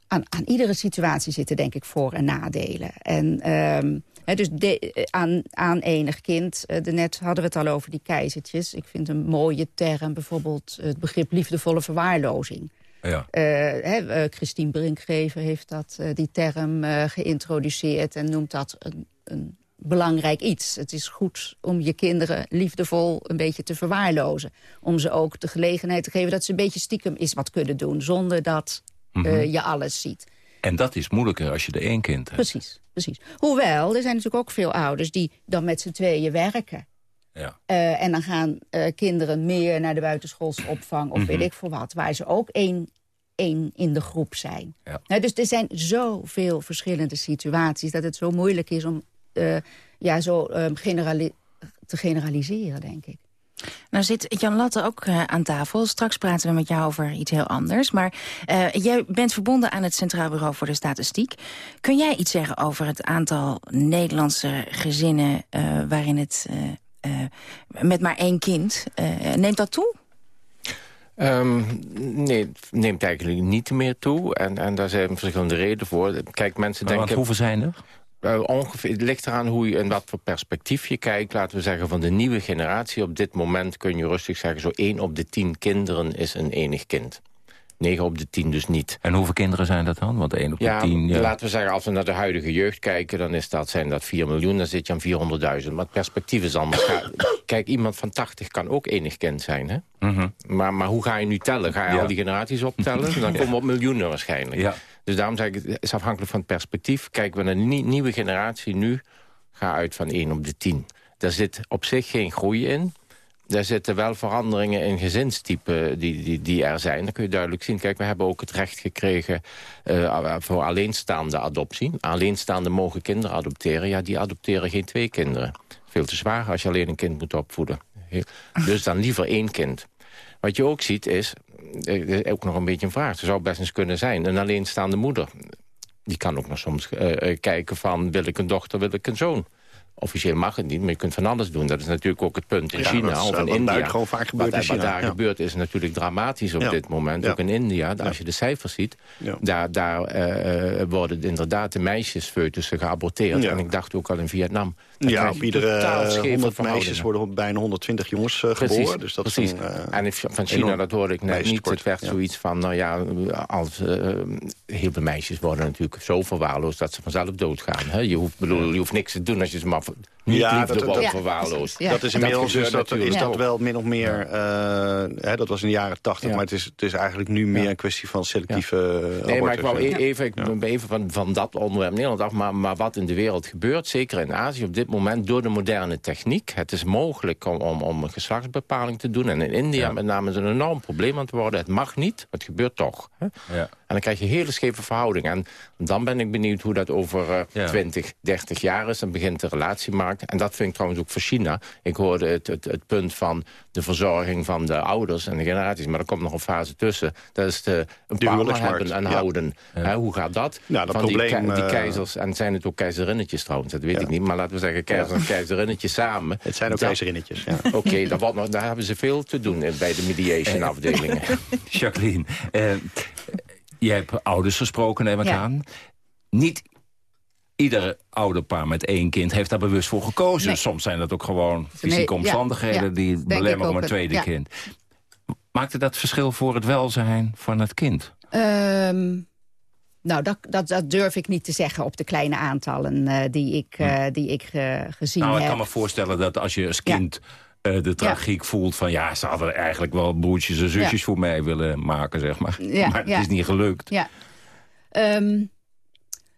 Aan, aan iedere situatie zitten denk ik voor- en nadelen. En... Um, He, dus de, aan, aan enig kind. Uh, net hadden we het al over die keizertjes. Ik vind een mooie term bijvoorbeeld het begrip liefdevolle verwaarlozing. Ja. Uh, he, uh, Christine Brinkgever heeft dat, die term geïntroduceerd... en noemt dat een, een belangrijk iets. Het is goed om je kinderen liefdevol een beetje te verwaarlozen. Om ze ook de gelegenheid te geven dat ze een beetje stiekem is wat kunnen doen... zonder dat mm -hmm. je alles ziet.
En dat is moeilijker als je er één kind hebt.
Precies, precies. Hoewel, er zijn natuurlijk ook veel ouders die dan met z'n tweeën werken.
Ja.
Uh, en dan gaan uh, kinderen meer naar de buitenschoolse opvang of mm -hmm. weet ik voor wat. Waar ze ook één, één in de groep zijn.
Ja.
Nou, dus er zijn zoveel verschillende situaties... dat het zo moeilijk is om uh, ja, zo generali te generaliseren, denk ik.
Nou zit Jan Latte ook uh, aan tafel. Straks praten we met jou over iets heel anders. Maar uh, jij bent verbonden aan het Centraal Bureau voor de Statistiek. Kun jij iets zeggen over het aantal Nederlandse gezinnen... Uh, waarin het met maar één kind... neemt dat toe?
Um, nee, het neemt eigenlijk niet meer toe. En, en daar zijn verschillende redenen voor. Kijk, mensen
maar
denken...
hoeveel zijn er?
Uh, ongeveer, het ligt eraan hoe je en wat voor perspectief je kijkt. Laten we zeggen van de nieuwe generatie. Op dit moment kun je rustig zeggen... zo 1 op de 10 kinderen is een enig kind. 9 op de 10 dus niet.
En hoeveel kinderen zijn dat dan? Want 1 op
ja,
de 10... Ja,
laten we zeggen, als we naar de huidige jeugd kijken... dan is dat, zijn dat 4 miljoen, dan zit je aan 400.000. Maar het perspectief is anders. (coughs) Kijk, iemand van 80 kan ook enig kind zijn, hè?
Mm -hmm.
maar, maar hoe ga je nu tellen? Ga je ja. al die generaties optellen? Dan (laughs) komen we op miljoenen waarschijnlijk.
Ja.
Dus daarom ik, het is afhankelijk van het perspectief. Kijken we naar de nieuwe generatie nu, ga uit van 1 op de 10. Daar zit op zich geen groei in. Daar zitten wel veranderingen in gezinstypen die, die, die er zijn. Dat kun je duidelijk zien. Kijk, we hebben ook het recht gekregen uh, voor alleenstaande adoptie. Alleenstaanden mogen kinderen adopteren. Ja, die adopteren geen twee kinderen. Veel te zwaar als je alleen een kind moet opvoeden. Dus dan liever één kind. Wat je ook ziet is, ook nog een beetje een vraag. Er zou best eens kunnen zijn. Een alleenstaande moeder. Die kan ook nog soms uh, kijken van... wil ik een dochter, wil ik een zoon? Officieel mag het niet, maar je kunt van alles doen. Dat is natuurlijk ook het punt in
ja,
China
is,
of in India.
Gewoon vaak gebeurt
wat,
in China.
wat daar
ja.
gebeurt is natuurlijk dramatisch op
ja.
dit moment. Ook in India, als je de cijfers ziet... daar, daar uh, worden inderdaad de meisjesfoetussen geaborteerd. En ik dacht ook al in Vietnam.
Ja, op iedere 100 meisjes worden bijna 120 jongens uh, geboren. Dus dat
precies.
Is een,
en van China, dat hoorde ik net niet. Het werd
ja.
zoiets van, nou ja, als, heel veel meisjes worden natuurlijk zo verwaarloosd... dat ze vanzelf doodgaan. Hè? Je, hoeft, bedoel, je hoeft niks te doen als je ze maar niet
ja,
liefde
dat,
wordt verwaarloosd.
Ja. Dat is inmiddels dus dat, is dat wel min of meer... Uh, hè, dat was in de jaren tachtig, maar het is, het is eigenlijk nu meer een kwestie van selectieve
Nee, maar ik wou even, ik ben even van, van dat onderwerp Nederland af, maar, maar wat in de wereld gebeurt, zeker in Azië op dit moment, door de moderne techniek. Het is mogelijk om, om, om een geslachtsbepaling te doen. En in India ja. met name is een enorm probleem aan het worden. Het mag niet, maar het gebeurt toch. Hè?
Ja.
En dan krijg je hele scheve verhoudingen. En dan ben ik benieuwd hoe dat over uh, ja. 20, 30 jaar is. Dan begint de relatiemarkt. En dat vind ik trouwens ook voor China. Ik hoorde het, het, het punt van de verzorging van de ouders en de generaties. Maar er komt nog een fase tussen. Dat is de, een
de
partner hebben en ja. houden. Hoe gaat dat?
Nou, dat
van
probleem,
die, die keizers, en zijn het ook keizerinnetjes trouwens, dat weet ik niet. Maar laten we zeggen keizers en keizerinnetjes samen.
Het zijn ook
dat,
keizerinnetjes, ja. (laughs)
Oké, okay, daar, daar hebben ze veel te doen bij de mediation afdelingen. (laughs)
Jacqueline, uh, jij hebt ouders gesproken, neem ik ja. aan. Niet iedere ouderpaar met één kind heeft daar bewust voor gekozen. Nee. Soms zijn dat ook gewoon fysieke nee, omstandigheden... Ja, ja. die belemmeren om een tweede ja. kind. Maakte dat verschil voor het welzijn van het kind?
Um, nou, dat, dat, dat, durf ik niet te zeggen op de kleine aantallen uh, die ik, uh, die ik uh, gezien
nou,
heb.
Ik kan me voorstellen dat als je als kind... de tragiek voelt van ja, ze hadden eigenlijk wel broertjes en zusjes voor mij willen maken, zeg maar. maar het is niet gelukt.
Ja. Um,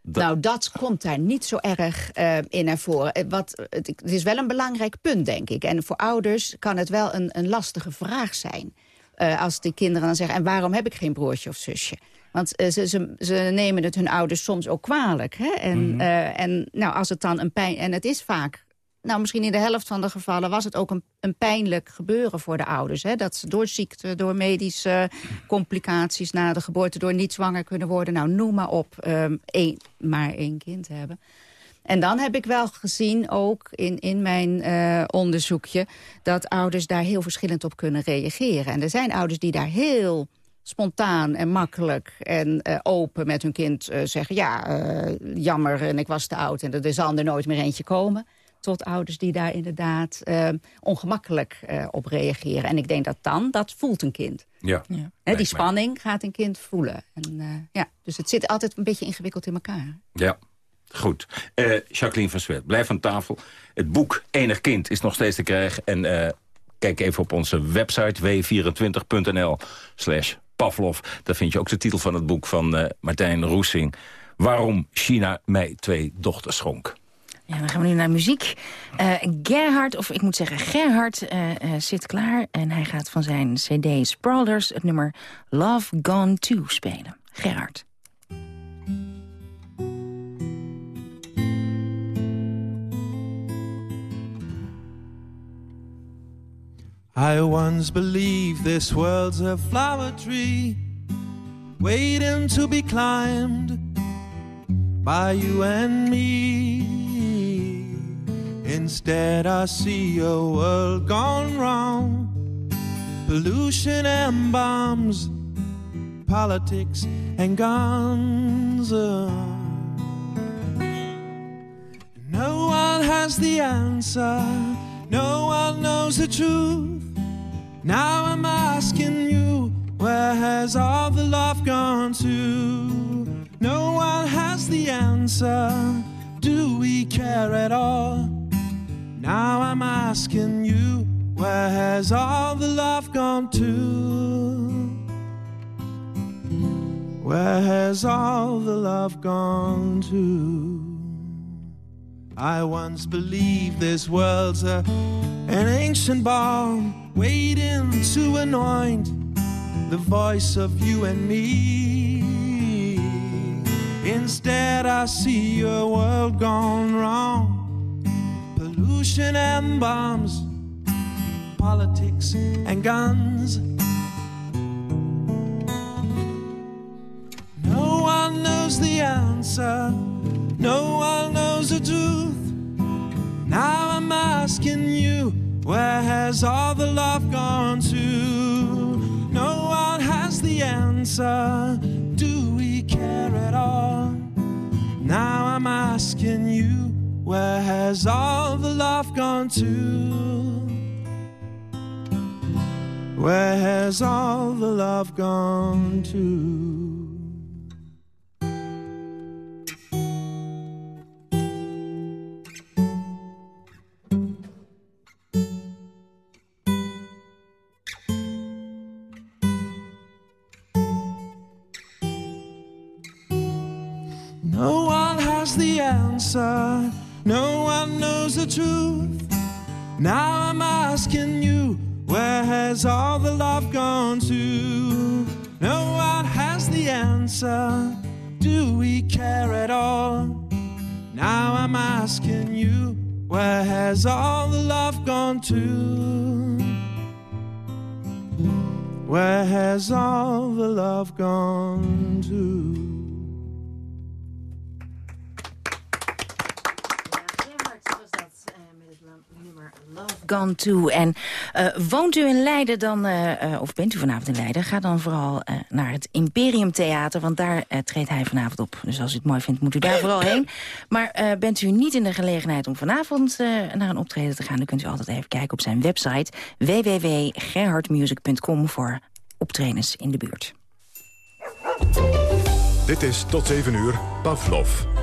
dat... Nou, dat komt daar niet zo erg uh, in naar voren. Wat, het, het, is wel een belangrijk punt, denk ik. En voor ouders kan het wel een, een lastige vraag zijn. Uh, als die kinderen dan zeggen, en waarom heb ik geen broertje of zusje? Want uh, ze, ze, ze, nemen het hun ouders soms ook kwalijk. Hè? En, mm -hmm. en nou, als het dan een pijn... En het is vaak nou, misschien in de helft van de gevallen was het ook een, een pijnlijk gebeuren voor de ouders. Hè? Dat ze door ziekte, door medische complicaties na de geboorte... door niet zwanger kunnen worden, nou noem maar op, um, één, maar één kind hebben. En dan heb ik wel gezien, ook in, in mijn uh, onderzoekje... dat ouders daar heel verschillend op kunnen reageren. En er zijn ouders die daar heel spontaan en makkelijk en uh, open met hun kind uh, zeggen... ja, jammer en ik was te oud en er zal er nooit meer eentje komen tot ouders die daar inderdaad uh, ongemakkelijk uh, op reageren. En ik denk dat dan, dat voelt een kind.
Ja.
ja. die spanning gaat een kind voelen. En, uh, ja, dus het zit altijd een beetje ingewikkeld in elkaar.
Ja, goed. Jacqueline van Zwet, blijf aan tafel. Het boek Enig Kind is nog steeds te krijgen. En kijk even op onze website w24.nl slash Pavlov. Daar vind je ook de titel van het boek van Martijn Roesing. Waarom China mij twee dochters schonk.
Ja, dan gaan we nu naar muziek. Uh, Gerhard, of ik moet zeggen Gerhard, uh, uh, zit klaar. En hij gaat van zijn cd Sprawlers het nummer Love Gone To spelen. Gerhard.
I once believed this world's a flower tree Waiting to be climbed by you and me Instead, I see a world gone wrong. Pollution and bombs, politics and guns. Uh. No one has the answer, no one knows the truth. Now I'm asking you, where has all the love gone to? No one has the answer. Do we care at all? Now I'm asking you, where has all the love gone to? Where has all the love gone to? I once believed this world's a, an ancient balm waiting to anoint the voice of you and me. Instead, I see a world gone wrong and bombs, politics and guns. No one knows the answer, no one knows the truth. Now I'm asking you, where has all the love gone to? No one has the answer. Do we care at all? Now I'm asking you. Where has all the love gone to? Where has all the love gone to?
En uh, woont u in Leiden dan, uh, uh, of bent u vanavond in Leiden... ga dan vooral naar het Imperium Theater, want daar treedt hij vanavond op. Dus als u het mooi vindt, moet u daar vooral heen. Maar bent u niet in de gelegenheid om vanavond naar een optreden te gaan... dan kunt u altijd even kijken op zijn website www.gerhardmusic.com voor optredens in de buurt.
Dit is tot 7 uur Pavlov.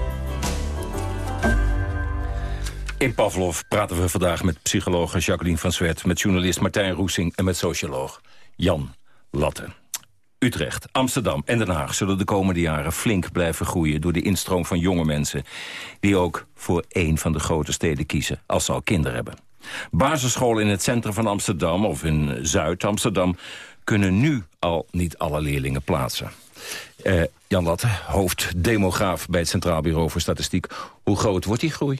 In Pavlov praten we vandaag met psycholoog Jacqueline van Zwet... met journalist Martijn Roesing en met socioloog Jan Latte. Utrecht, Amsterdam en Den Haag zullen de komende jaren flink blijven groeien... door de instroom van jonge mensen die ook voor één van de grote steden kiezen... als ze al kinderen hebben. Basisscholen in het centrum van Amsterdam of in Zuid-Amsterdam... kunnen nu al niet alle leerlingen plaatsen. Uh, Jan Latte, hoofddemograaf bij het Centraal Bureau voor Statistiek. Hoe groot wordt die groei?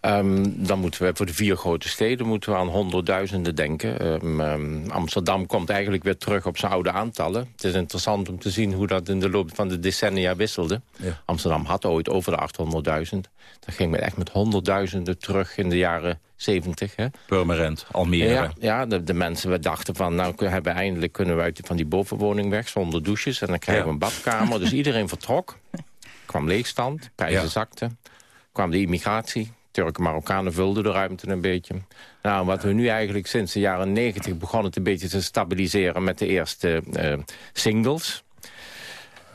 Ehm, dan moeten we voor de vier grote steden moeten we aan honderdduizenden denken. Ehm, ehm, Amsterdam komt eigenlijk weer terug op zijn oude aantallen. Het is interessant om te zien hoe dat in de loop van de decennia wisselde. Amsterdam had ooit over de 800.000. Dat ging echt met honderdduizenden terug in de jaren 70. Hè.
Purmerend, Almere.
Ja, ja de, de, mensen we dachten van, nou hebben eindelijk kunnen we uit van die bovenwoning weg zonder douches. En dan krijgen we een badkamer. dus iedereen vertrok. (laughs) kwam leegstand, prijzen zakten. kwam de immigratie Turken, Marokkanen vulden de ruimte een beetje. Nou, wat we nu eigenlijk sinds de jaren negentig begonnen het een beetje te stabiliseren met de eerste uh, singles.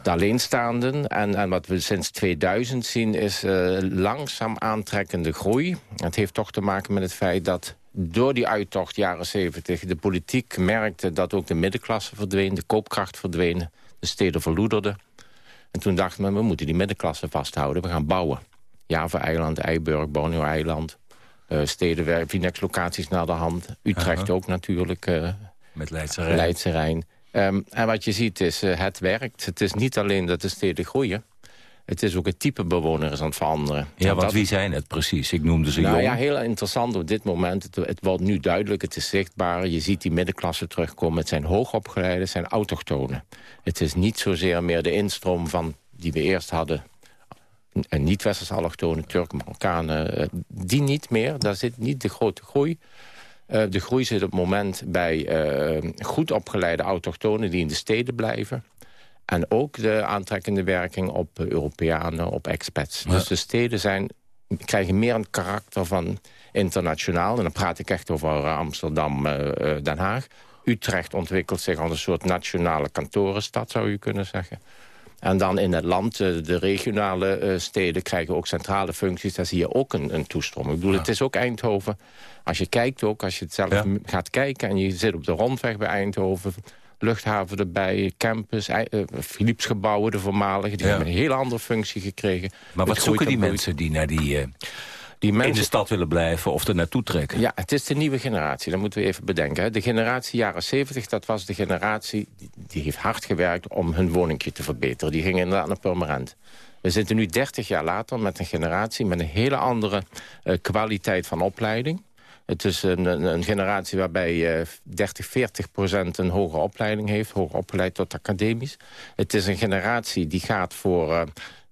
De alleenstaanden. En, en wat we sinds 2000 zien is uh, langzaam aantrekkende groei. Het heeft toch te maken met het feit dat door die uittocht jaren 70 de politiek merkte dat ook de middenklasse verdween, de koopkracht verdween, de steden verloederden. En toen dachten we, we moeten die middenklasse vasthouden, we gaan bouwen. Java-eiland, Eiburg, Borneo-eiland. Uh, steden, Vinex-locaties naar de hand. Utrecht ook natuurlijk. Uh,
Met Leidse Rijn.
Leidse Rijn. Um, en wat je ziet is, uh, het werkt. Het is niet alleen dat de steden groeien. Het is ook het type bewoners aan het veranderen.
Ja, want dat... wie zijn het precies? Ik noemde ze
nou,
jong.
Ja, heel interessant op dit moment. Het, het, wordt nu duidelijk, het is zichtbaar. Je ziet die middenklasse terugkomen. Het zijn hoogopgeleiden, het zijn autochtonen. Het is niet zozeer meer de instroom van die we eerst hadden en niet-westerse allochtonen, Turken, Marokkanen, eh, die niet meer. Daar zit niet de grote groei. Uh, de groei zit op het moment bij uh, goed opgeleide autochtonen die in de steden blijven. En ook de aantrekkende werking op Europeanen, op expats. Ja. Dus de steden zijn, krijgen meer een karakter van internationaal. En dan praat ik echt over Amsterdam, Den Haag. Utrecht ontwikkelt zich als een soort nationale kantorenstad, zou je kunnen zeggen. En dan in het land, eh, de regionale eh, steden krijgen ook centrale functies. Daar zie je ook een, een toestroom. Ik bedoel, het is ook Eindhoven. Als je kijkt ook, als je het zelf gaat kijken... en je zit op de rondweg bij Eindhoven luchthaven erbij, campus, uh, Philipsgebouwen, de voormalige. Die hebben een heel andere functie gekregen.
Maar wat zoeken die mensen die naar die... Uh, die mensen... in de stad willen blijven of er naartoe trekken.
Ja, het is de nieuwe generatie. Dat moeten we even bedenken. De generatie jaren 70, dat was de generatie... Die, die heeft hard gewerkt om hun woningje te verbeteren. Die gingen inderdaad naar permanent. We zitten nu 30 jaar later met een generatie... met een hele andere uh, kwaliteit van opleiding. Het is een, een, een generatie waarbij uh, 30, 40 procent een hoge opleiding heeft. Hoger opgeleid tot academisch. Het is een generatie die gaat voor... Uh,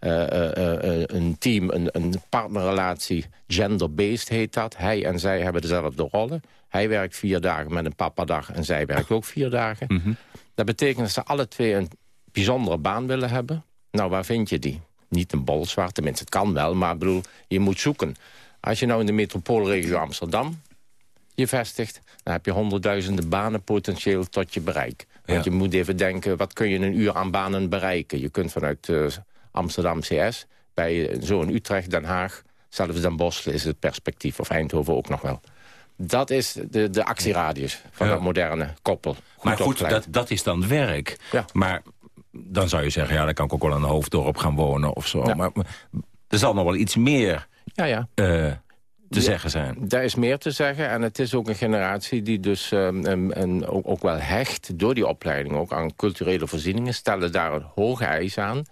een team, een, een partnerrelatie, gender-based heet dat. Hij en zij hebben dezelfde rollen. Hij werkt vier dagen met een papadag en zij werkt ook vier dagen. Mm -hmm. Dat betekent dat ze alle twee een bijzondere baan willen hebben. Nou, waar vind je die? Niet een bolzwart, tenminste het kan wel, maar bedoel, je moet zoeken. Als je nou in de metropoolregio Amsterdam je vestigt... dan heb je honderdduizenden banen potentieel tot je bereik. Want ja. je moet even denken, wat kun je in een uur aan banen bereiken? Je kunt vanuit uh, Amsterdam CS, bij zo'n Utrecht, Den Haag... zelfs Den Bosch is het perspectief, of Eindhoven ook nog wel. Dat is de, de actieradius van ja. dat moderne koppel. Goed
maar goed, dat, dat is dan werk. Ja. Maar dan zou je zeggen, ja, dan kan ik ook wel een hoofddorp gaan wonen of zo. Ja. Maar, maar, er zal nog wel iets meer
ja, ja.
Uh, te ja, zeggen zijn.
Daar is meer te zeggen. En het is ook een generatie die dus um, um, en ook, ook, wel hecht... door die opleiding ook aan culturele voorzieningen... stellen daar een hoge eis aan.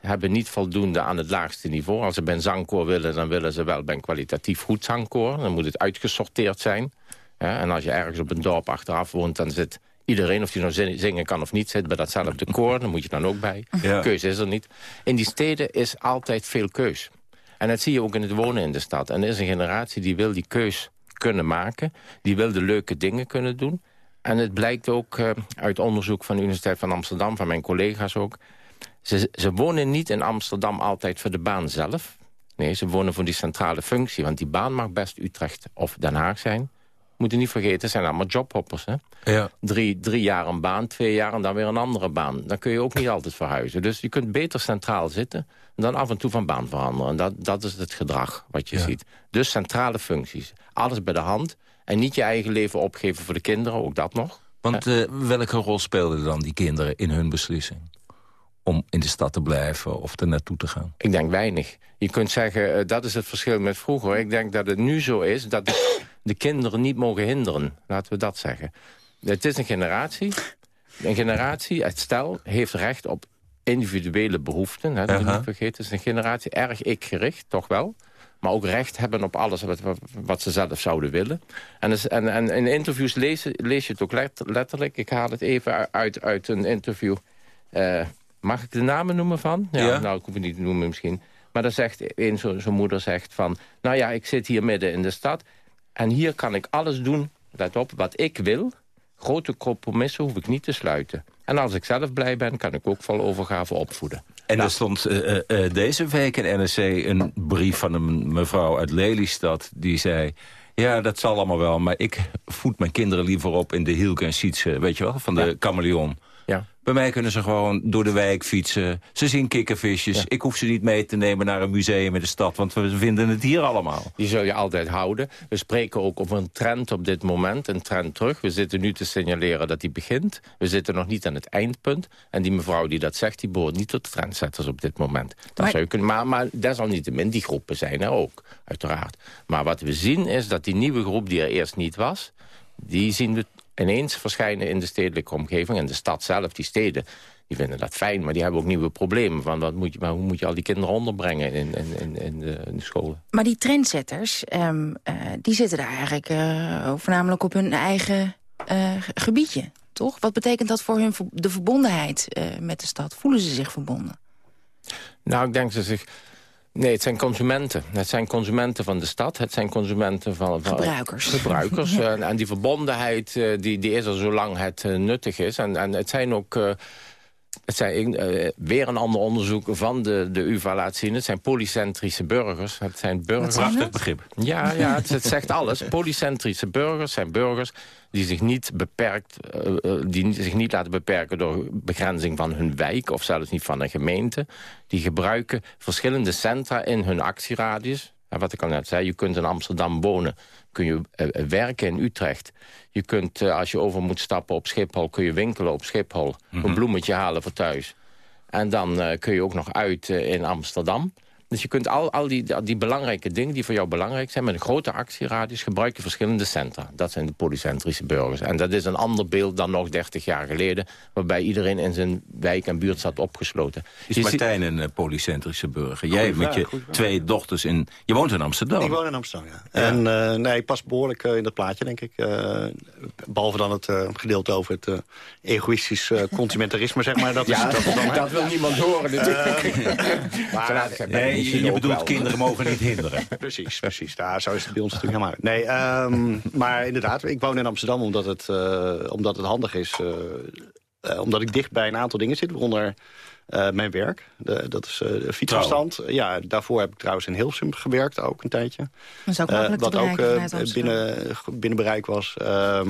Hebben niet voldoende aan het laagste niveau. Als ze bij een zangkoor willen, dan willen ze wel bij een kwalitatief goed zangkoor. Dan moet het uitgesorteerd zijn. En als je ergens op een dorp achteraf woont... dan zit iedereen, of die nou zingen kan of niet... zit bij datzelfde koor, dan moet je dan ook bij. (laughs) Ja. Keuze is er niet. In die steden is altijd veel keus. En dat zie je ook in het wonen in de stad. En er is een generatie die wil die keus kunnen maken. Die wil de leuke dingen kunnen doen. En het blijkt ook uh, uit onderzoek van de Universiteit van Amsterdam... van mijn collega's ook... Ze, ze wonen niet in Amsterdam altijd voor de baan zelf. Nee, ze wonen voor die centrale functie. Want die baan mag best Utrecht of Den Haag zijn. Moeten niet vergeten, het zijn allemaal jobhoppers. Hè?
Ja.
Drie, drie jaar een baan, twee jaar en dan weer een andere baan. Dan kun je ook niet altijd verhuizen. Dus je kunt beter centraal zitten en dan af en toe van baan veranderen. En dat, dat is het gedrag wat je ja. ziet. Dus centrale functies. Alles bij de hand. En niet je eigen leven opgeven voor de kinderen, ook dat nog.
Want uh, welke rol speelden dan die kinderen in hun beslissing? Om in de stad te blijven of er naartoe te gaan?
Ik denk weinig. Je kunt zeggen, uh, dat is het verschil met vroeger. Ik denk dat het nu zo is dat de, de kinderen niet mogen hinderen. Laten we dat zeggen. Het is een generatie. Een generatie, het stel, heeft recht op individuele behoeften. Hè, dat uh -huh. niet vergeten. Het is een generatie erg ik-gericht, toch wel. maar ook recht hebben op alles wat, wat, wat ze zelf zouden willen. En, dus, en, en in interviews lees, lees je het ook letterlijk. Ik haal het even uit, uit een interview. Uh, mag ik de namen noemen van? Ja,
Ja.
Nou, ik hoef het niet te noemen misschien. Maar dan zegt een zo'n zo moeder zegt van... nou ja, ik zit hier midden in de stad... en hier kan ik alles doen, let op, wat ik wil. Grote compromissen hoef ik niet te sluiten. En als ik zelf blij ben, kan ik ook vol overgave opvoeden.
En
Nou.
er stond eh, eh, eh, deze week in NRC een brief van een mevrouw uit Lelystad... die zei, ja, dat zal allemaal wel... maar ik voed mijn kinderen liever op in de Hielke en Sietse... weet je wel, van de chameleon.
Ja.
Bij mij kunnen ze gewoon door de wijk fietsen. Ze zien kikkervisjes. Ik hoef ze niet mee te nemen naar een museum in de stad... want we vinden het hier allemaal.
Die zul je altijd houden. We spreken ook over een trend op dit moment, een trend terug. We zitten nu te signaleren dat die begint. We zitten nog niet aan het eindpunt. En die mevrouw die dat zegt, die behoort niet tot de trendsetters op dit moment. Dat
Maar-
zou je kunnen, maar, maar desalniettemin, die groepen zijn er ook, uiteraard. Maar wat we zien is dat die nieuwe groep die er eerst niet was... die zien we ineens verschijnen in de stedelijke omgeving. En de stad zelf, die steden, die vinden dat fijn... maar die hebben ook nieuwe problemen. Van wat moet je, maar hoe moet je al die kinderen onderbrengen in, in, in, in, de, in de scholen?
Maar die trendsetters, ehm, eh, die zitten daar eigenlijk eh, voornamelijk op hun eigen eh, ge- gebiedje. Toch? Wat betekent dat voor hun de verbondenheid met de stad? Voelen ze zich verbonden?
Nou, ik denk dat ze zich... Nee, het zijn consumenten. Het zijn consumenten van de stad. Het zijn consumenten van... van
Gebruikers.
Gebruikers.
Ja. (laughs)
En, en die verbondenheid, eh, die, die is er zolang het eh, nuttig is. En, en het zijn ook... het zijn eh, weer een ander onderzoek van de, de UvA laat zien. Het zijn polycentrische burgers. Het zijn burgers.
zijn begrip.
Ja, ja het, het zegt alles. Polycentrische burgers zijn burgers die zich niet beperkt, eh, eh, die zich niet laten beperken door begrenzing van hun wijk of zelfs niet van een gemeente. Die gebruiken verschillende centra in hun actieradius. En wat ik al net zei, je kunt in Amsterdam wonen, kun je eh, werken in Utrecht. Je kunt, eh, als je over moet stappen op Schiphol, kun je winkelen op Schiphol. Een bloemetje halen voor thuis. En dan eh, kun je ook nog uit eh, in Amsterdam. Dus je kunt al, al die, die belangrijke dingen die voor jou belangrijk zijn... met een grote actieradius gebruik je verschillende centra. Dat zijn de polycentrische burgers. En dat is een ander beeld dan nog 30 jaar geleden... waarbij iedereen in zijn wijk en buurt zat opgesloten.
Is
Je
Martijn een eh, polycentrische burger? Jij met je twee dochters in... Je woont in Amsterdam.
Ik woon in Amsterdam, ja. En eh, nee, ik pas behoorlijk eh, in dat plaatje, denk ik. Eh, behalve dan het eh, gedeelte over het eh, egoïstisch eh, consumentarisme, zeg maar. Dat, is,
Ja,
dat, dan,
dat wil niemand horen natuurlijk. (laughs)
Maar,
Nee, je, je bedoelt kinderen mogen niet hinderen. (laughs)
Precies, precies. Daar zo is het bij ons natuurlijk helemaal uit. Nee, ehm, maar inderdaad, ik woon in Amsterdam omdat het, eh, omdat het handig is. eh, eh, omdat ik dicht bij een aantal dingen zit, waaronder eh, mijn werk. De, dat is eh, de fietsafstand. Ja, daarvoor heb ik trouwens in Hilversum gewerkt, ook een tijdje.
Dat is ook makkelijk
wat ook binnen, binnen bereik was. Ehm,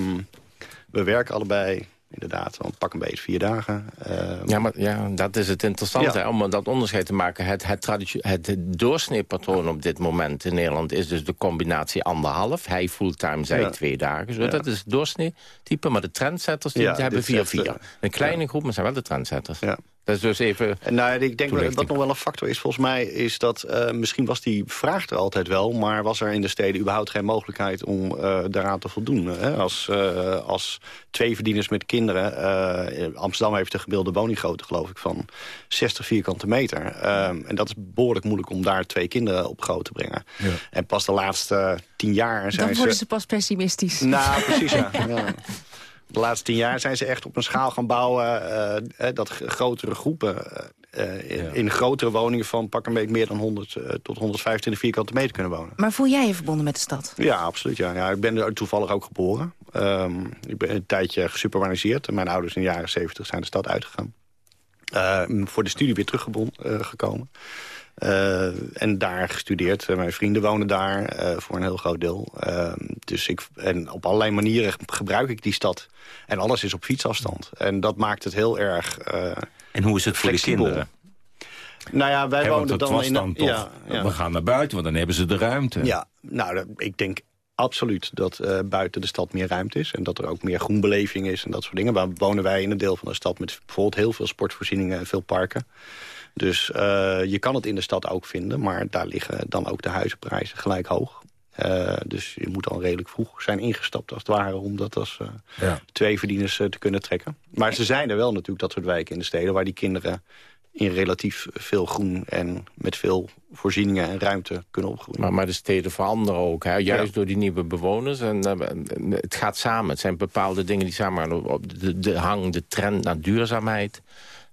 we werken allebei, inderdaad, want pak een beetje vier dagen. Ehm,
Ja, maar ja, dat is het interessante,
Ja.
om dat onderscheid te maken. Het, het, het doorsneepatroon op dit moment in Nederland is dus de combinatie anderhalf. Hij fulltime, zij
Ja.
twee dagen. Zo,
Ja.
Dat is het doorsneetype, maar de trendsetters die hebben 4-4.
eh,
Een kleine groep, maar zijn wel de trendsetters.
Ja.
Dat is dus even...
En nou, ik denk dat wat nog wel een factor is volgens mij... is dat eh, misschien was die vraag er altijd wel... maar was er in de steden überhaupt geen mogelijkheid om eh, daaraan te voldoen. Hè? Als, eh, als twee verdieners met kinderen... eh, Amsterdam heeft een gemiddelde woninggrootte geloof ik van 60 vierkante meter. Ehm, en dat is behoorlijk moeilijk om daar twee kinderen op groot te brengen. En pas de laatste tien jaar zijn
Dan worden ze pas pessimistisch.
nou, precies, ja. (laughs) ja. De laatste tien jaar zijn ze echt op een schaal gaan bouwen... eh, eh, dat grotere groepen eh, in, in grotere woningen van pak een beetje meer dan 100 eh, tot 125 vierkante meter kunnen wonen.
Maar voel jij je verbonden met de stad?
Ja, absoluut. Ja. Ja, ik ben er toevallig ook geboren. Ehm, ik ben een tijdje gesupermaniseerd. Mijn ouders in de jaren 70 zijn de stad uitgegaan. Eh, voor de studie weer teruggekomen. Eh, en daar gestudeerd. Eh, mijn vrienden wonen daar eh, voor een heel groot deel. Ehm, dus ik, en op allerlei manieren gebruik ik die stad. En alles is op fietsafstand. En dat maakt het heel erg
En hoe is het voor de
flexibel.
kinderen?
Nou ja, wij
dat
dan in...
toch,
ja, ja.
we gaan naar buiten, want dan hebben ze de ruimte.
Ja, nou, ik denk absoluut dat buiten de stad meer ruimte is. En dat er ook meer groenbeleving is en dat soort dingen. Maar wonen wij in een deel van de stad met bijvoorbeeld heel veel sportvoorzieningen en veel parken. Dus eh, je kan het in de stad ook vinden, maar daar liggen dan ook de huizenprijzen gelijk hoog. Eh, dus je moet dan redelijk vroeg zijn ingestapt als het ware... om dat als
Ja.
twee verdieners te kunnen trekken. Maar ze zijn er wel natuurlijk, dat soort wijken in de steden... waar die kinderen in relatief veel groen en met veel voorzieningen en ruimte kunnen opgroeien.
Maar, maar de steden veranderen ook, hè? juist door die nieuwe bewoners. En, uh, het gaat samen. Het zijn bepaalde dingen die samen gaan. De, de hang, de trend naar duurzaamheid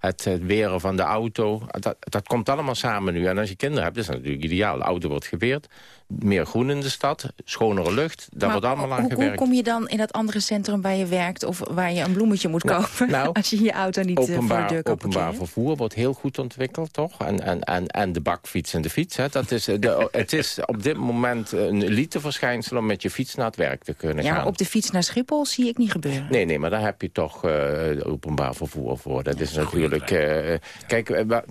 het, het weren van de auto. Dat, dat komt allemaal samen nu. En als je kinderen hebt, is dat natuurlijk ideaal. De auto wordt geweerd, meer groen in de stad, schonere lucht. Daar wordt allemaal aan
hoe,
gewerkt.
Hoe kom je dan in dat andere centrum waar je werkt... of waar je een bloemetje moet
Nou,
kopen...
nou, (laughs)
als je je auto niet eh, voor de deur kan
Openbaar
parkeren?
vervoer wordt heel goed ontwikkeld, toch? En, en, en, en de bakfiets en de fiets. Hè? Dat is, eh, de, (laughs) het is op dit moment een eliteverschijnsel... om met je fiets naar het werk te kunnen
Ja,
gaan.
maar op de fiets naar Schiphol zie ik niet gebeuren.
Nee, nee, maar daar heb je toch eh, openbaar vervoer voor. Dat is natuurlijk... eh, kijk, eh, wa-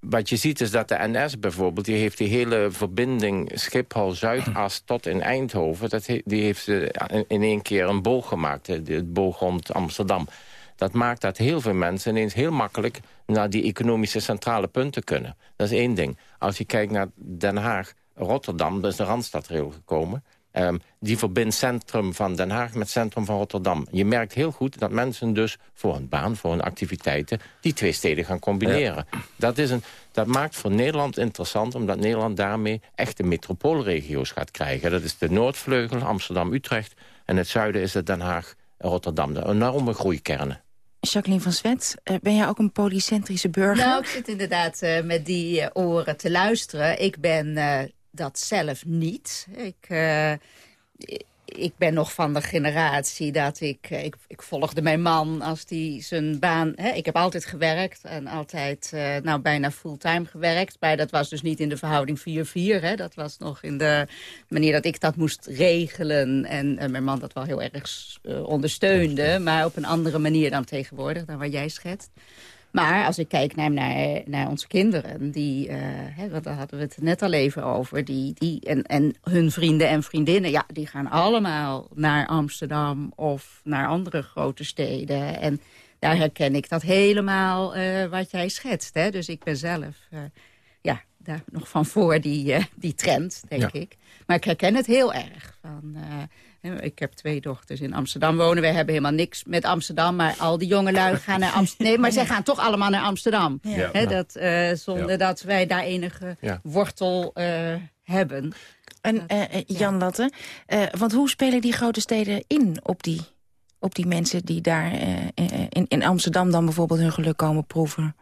wat je ziet is dat de NS bijvoorbeeld... die heeft die hele verbinding Schiphol-Zuidas tot in Eindhoven... Dat he- die heeft ze in- één keer een boog gemaakt, de boog rond Amsterdam. Dat maakt dat heel veel mensen ineens heel makkelijk... naar die economische centrale punten kunnen. Dat is één ding. Als je kijkt naar Den Haag, Rotterdam, dat is de Randstadrail gekomen... Ehm, die verbindt centrum van Den Haag met centrum van Rotterdam. Je merkt heel goed dat mensen dus voor hun baan, voor hun activiteiten... die twee steden gaan combineren. Dat, is een, dat maakt voor Nederland interessant... omdat Nederland daarmee echte metropoolregio's gaat krijgen. Dat is de Noordvleugel, Amsterdam-Utrecht... en het zuiden is het Den Haag, Rotterdam. De enorme groeikernen.
Jacqueline van Zwet, eh, ben jij ook een polycentrische burger?
Nou, ik zit inderdaad eh, met die eh, oren te luisteren. Ik ben eh, dat zelf niet. Ik, eh, ik ben nog van de generatie dat ik, eh, ik... Ik volgde mijn man als die zijn baan... Hè, ik heb altijd gewerkt en altijd eh, nou, bijna fulltime gewerkt. Maar dat was dus niet in de verhouding 4-4. hè. Dat was nog in de manier dat ik dat moest regelen. En mijn man dat wel heel erg ondersteunde. Maar op een andere manier dan tegenwoordig, dan wat jij schetst. Maar als ik kijk naar, naar, naar onze kinderen, die, eh, hè, want daar hadden we het net al even over, die, die, en, en hun vrienden en vriendinnen, ja, die gaan allemaal naar Amsterdam of naar andere grote steden. En daar herken ik dat helemaal eh, wat jij schetst. Hè? Dus ik ben zelf eh, ja, daar nog van voor die, die trend, denk
Ja.
ik. Maar ik herken het heel erg. Van, ik heb twee dochters in Amsterdam wonen. Wij hebben helemaal niks met Amsterdam. Maar al die jongelui gaan naar Amsterdam. Nee, maar zij gaan toch allemaal naar Amsterdam.
Ja.
Dat, eh, zonder
Ja.
dat wij daar enige
Ja.
wortel eh, hebben.
En eh, Jan Latte, eh, want hoe spelen die grote steden in op die, op die mensen die daar in, in Amsterdam dan bijvoorbeeld hun geluk komen proeven?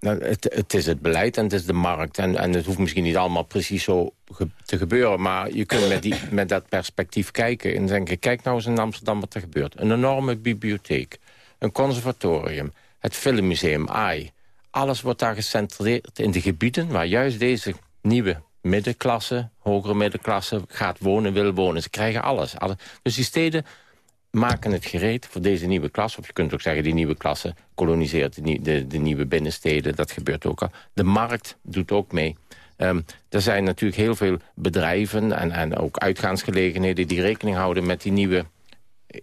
Nou, het, het is het beleid en het is de markt. En, en het hoeft misschien niet allemaal precies zo ge- te gebeuren... maar je kunt met, die, (laughs) met dat perspectief kijken en denken... kijk nou eens in Amsterdam wat er gebeurt. Een enorme bibliotheek, een conservatorium, het filmmuseum, AI. Alles wordt daar gecentreerd in de gebieden... waar juist deze nieuwe middenklasse, hogere middenklasse... gaat wonen, wil wonen. Ze krijgen alles. alles. Dus die steden maken het gereed voor deze nieuwe klasse. Of je kunt ook zeggen, die nieuwe klasse koloniseert de, de, de nieuwe binnensteden. Dat gebeurt ook al. De markt doet ook mee. Ehm, er zijn natuurlijk heel veel bedrijven en, en ook uitgaansgelegenheden... die rekening houden met die nieuwe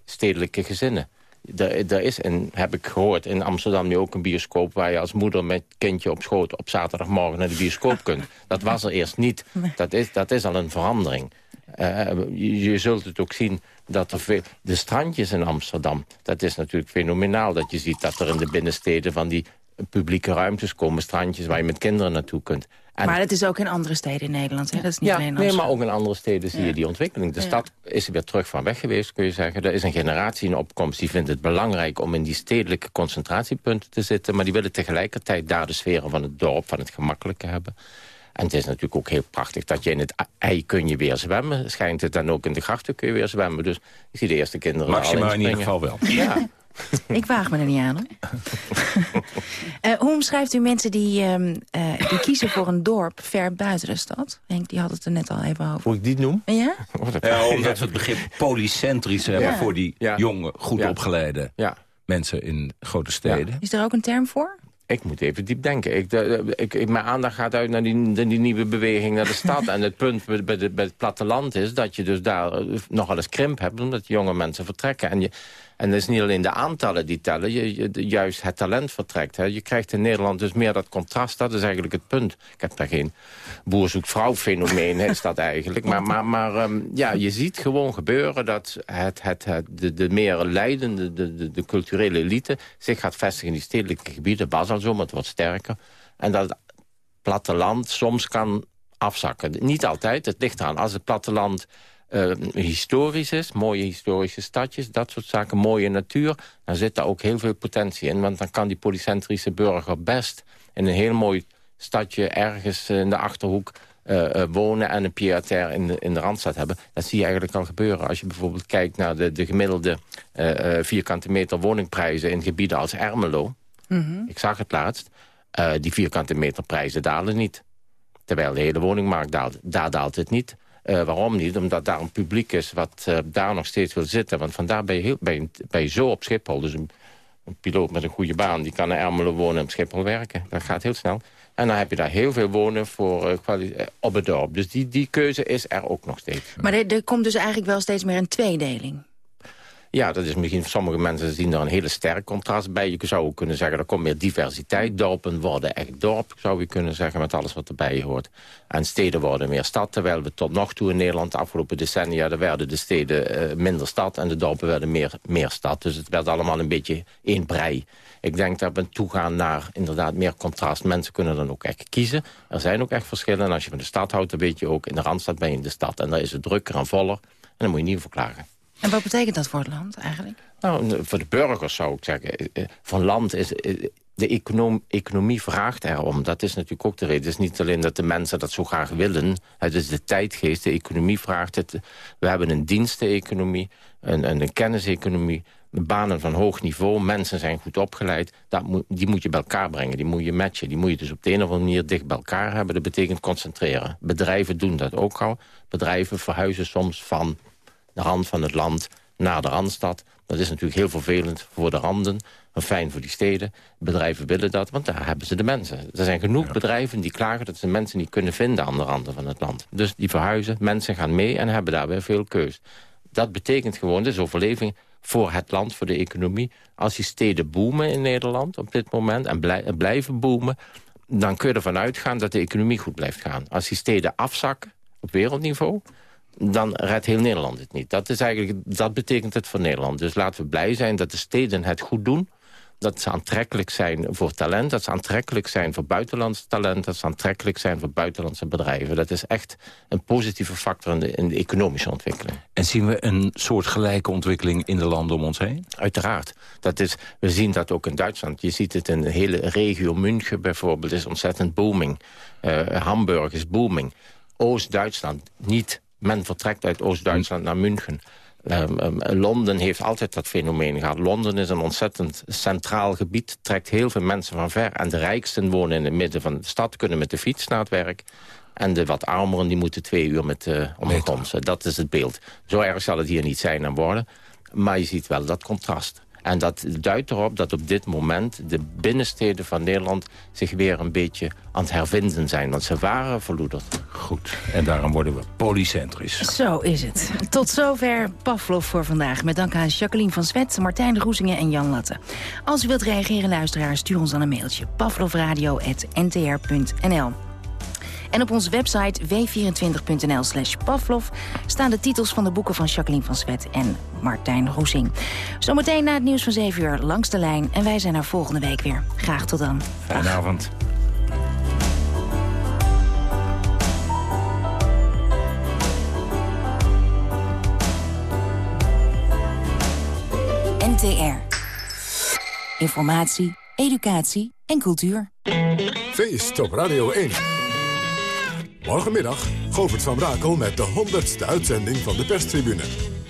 stedelijke gezinnen. Er, er is, en heb ik gehoord, in Amsterdam nu ook een bioscoop... waar je als moeder met kindje op schoot op zaterdagmorgen naar de bioscoop kunt. Dat was er eerst niet. Dat is, dat is al een verandering. Eh, je, je zult het ook zien dat er veel... De strandjes in Amsterdam, dat is natuurlijk fenomenaal. Dat je ziet dat er in de binnensteden van die publieke ruimtes komen. Strandjes waar je met kinderen naartoe kunt. En-
Maar dat is ook in andere steden in Nederland, hè? Dat is niet
ja,
alleen
nee, maar
Amsterdam.
ook in andere steden zie je die ontwikkeling. De
Ja.
stad is er weer terug van weg geweest, kun je zeggen. Er is een generatie in opkomst die vindt het belangrijk... om in die stedelijke concentratiepunten te zitten... maar die willen tegelijkertijd daar de sferen van het dorp, van het gemakkelijke hebben. En het is natuurlijk ook heel prachtig dat je in het ei kun je weer zwemmen. Schijnt het dan ook in de grachten kun je weer zwemmen. Dus ik zie de eerste kinderen al
Maxima in ieder geval wel.
Ja. (laughs)
Ik waag me er niet aan, hoor. (laughs) Eh, hoe omschrijft u mensen die, ehm, eh, die kiezen voor een dorp ver buiten de stad? Henk, die had het er net al even over.
Hoe ik die noem?
Ja? (laughs)
Ja, omdat we het begrip polycentrisch hebben
Ja.
voor die
Ja.
jonge, goed
Ja.
opgeleide
Ja.
mensen in grote steden.
Is er ook een term voor?
Ik moet even diep denken. Ik, de- ik, ik- mijn aandacht gaat uit naar die, die nieuwe beweging naar de (laughs) stad. en het punt bij, bij, bij het platteland is dat je dus daar eh, nogal eens krimp hebt... omdat jonge mensen vertrekken. En, je, en het is niet alleen de aantallen die tellen, je, je- juist het talent vertrekt. Hè. Je krijgt in Nederland dus meer dat contrast. Dat is eigenlijk het punt. Ik heb daar geen boer zoekt vrouw fenomeen, is dat eigenlijk. Maar, maar, ehm, ja, je ziet gewoon gebeuren dat het, het, de, de meer leidende, de, de, culturele elite... zich gaat vestigen in die stedelijke gebieden. Al zo, maar het wordt sterker. En dat het platteland soms kan afzakken. Niet altijd, het ligt eraan. Als het platteland uh, historisch is, mooie historische stadjes, dat soort zaken, mooie natuur, dan zit daar ook heel veel potentie in. Want dan kan die polycentrische burger best in een heel mooi stadje ergens in de Achterhoek uh, uh, wonen en een pied in de, in de Randstad hebben. Dat zie je eigenlijk al gebeuren. Als je bijvoorbeeld kijkt naar de, de gemiddelde uh, vierkante meter woningprijzen in gebieden als Ermelo. Mm -hmm. Ik zag het laatst. die vierkante meter prijzen dalen niet. Terwijl de hele woningmarkt daalt. Daar daalt het niet. Waarom niet? Omdat daar een publiek is wat daar nog steeds wil zitten. Want vandaar ben je, heel, ben je, zo op Schiphol. Dus een, piloot met een goede baan, die kan naar Ermelo wonen en op Schiphol werken. Dat gaat heel snel. En dan heb je daar heel veel wonen voor, uh, op het dorp. Dus die, die keuze is er ook nog steeds.
Maar er, er komt dus eigenlijk wel steeds meer een tweedeling.
Ja, dat is misschien sommige mensen zien er een hele sterk contrast bij. Je zou ook kunnen zeggen, er komt meer diversiteit. Dorpen worden echt dorp, zou je kunnen zeggen, met alles wat erbij hoort. En steden worden meer stad, terwijl we tot nog toe in Nederland... de afgelopen decennia, er werden de steden uh, minder stad... en de dorpen werden meer, meer stad. Dus het werd allemaal een beetje één brei. Ik denk dat we toegaan naar inderdaad meer contrast. Mensen kunnen dan ook echt kiezen. Er zijn ook echt verschillen. En als je van de stad houdt, dan weet je ook... in de Randstad ben je in de stad. En daar is het drukker en voller. En dan moet je niet voor klagen.
En wat betekent dat voor het land eigenlijk?
Nou, voor de burgers zou ik zeggen. Eh, eh, van land is... Eh, de econom, economie vraagt erom. Dat is natuurlijk ook de reden. Het is niet alleen dat de mensen dat zo graag willen. Het is de tijdgeest. De economie vraagt het. We hebben een diensteconomie, een, een, een kenniseconomie banen van hoog niveau, mensen zijn goed opgeleid. Dat die moet je bij elkaar brengen, die moet je matchen. Die moet je dus op de een of andere manier dicht bij elkaar hebben. Dat betekent concentreren. Bedrijven doen dat ook al. Bedrijven verhuizen soms van de rand van het land naar de Randstad. Dat is natuurlijk heel vervelend voor de randen. En fijn voor die steden. Bedrijven willen dat, want daar hebben ze de mensen. Er zijn genoeg bedrijven die klagen dat ze mensen niet kunnen vinden aan de randen van het land. Dus die verhuizen, mensen gaan mee en hebben daar weer veel keus. Dat betekent gewoon, dus overleving voor het land, voor de economie. Als die steden boomen in Nederland op dit moment en blijven boomen... dan kun je ervan uitgaan dat de economie goed blijft gaan. Als die steden afzakken op wereldniveau dan redt heel Nederland het niet. Dat, is eigenlijk, dat betekent het voor Nederland. Dus laten we blij zijn dat de steden het goed doen dat ze aantrekkelijk zijn voor talent... dat ze aantrekkelijk zijn voor buitenlands talent... dat ze aantrekkelijk zijn voor buitenlandse bedrijven. Dat is echt een positieve factor in de, in de economische ontwikkeling.
En zien we een soort gelijke ontwikkeling in de landen om ons heen?
Uiteraard. Dat is, we zien dat ook in Duitsland. Je ziet het in de hele regio München bijvoorbeeld. is ontzettend booming. Uh, Hamburg is booming. Oost-Duitsland niet. Men vertrekt uit Oost-Duitsland naar München. Um, um, Londen heeft altijd dat fenomeen gehad. Londen is een ontzettend centraal gebied, trekt heel veel mensen van ver. En de rijksten wonen in het midden van de stad, kunnen met de fiets naar het werk. En de wat armeren die moeten twee uur met uh, om de Dat is het beeld. Zo erg zal het hier niet zijn en worden. Maar je ziet wel dat contrast. En dat duidt erop dat op dit moment de binnensteden van Nederland... zich weer een beetje aan het hervinden zijn. Want ze waren verloederd.
Goed. En daarom worden we polycentrisch.
Zo is het. Tot zover Pavlov voor vandaag. Met dank aan Jacqueline van Zwet, Martijn de Roezingen en Jan Latte. Als u wilt reageren, luisteraar, stuur ons dan een mailtje. pavlovradio.ntr.nl en op onze website w24.nl slash Pavlov... staan de titels van de boeken van Jacqueline van Zwet en Martijn Roesing. Zometeen na het nieuws van 7 uur langs de lijn. En wij zijn er volgende week weer. Graag tot dan.
Fijne avond.
NTR. Informatie, educatie en cultuur.
Feest op Radio 1. Morgenmiddag Govert van Brakel met de 100ste uitzending van de perstribune.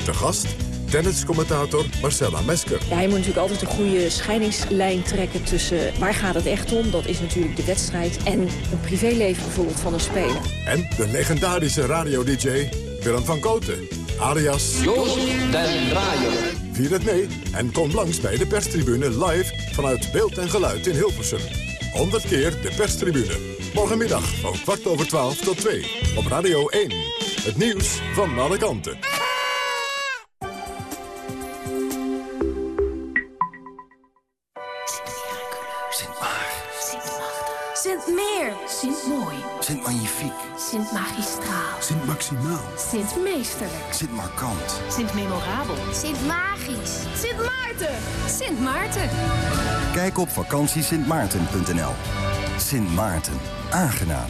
De gast, tenniscommentator Marcella Mesker.
Ja, je moet natuurlijk altijd een goede scheidingslijn trekken tussen waar gaat het echt om, dat is natuurlijk de wedstrijd, en een privéleven bijvoorbeeld van een speler.
En de legendarische radio-dj Willem van Koten, alias...
Joost den Draaier.
Vier het mee en kom langs bij de perstribune live vanuit Beeld en Geluid in Hilversum. 100 keer de perstribune. Morgenmiddag van kwart over twaalf tot twee. Op Radio 1. Het nieuws van alle kanten.
Sint-Meer. Sint-Mooi.
Sint-Magnifiek.
Sint-Magistraal.
Sint-Maximaal.
Sint-Meesterlijk.
Sint-Markant.
Sint-Memorabel. Sint-Magisch. Sint Maarten. Sint Maarten.
Kijk op vakantiesintmaarten.nl
Sint Maarten. Aangenaam.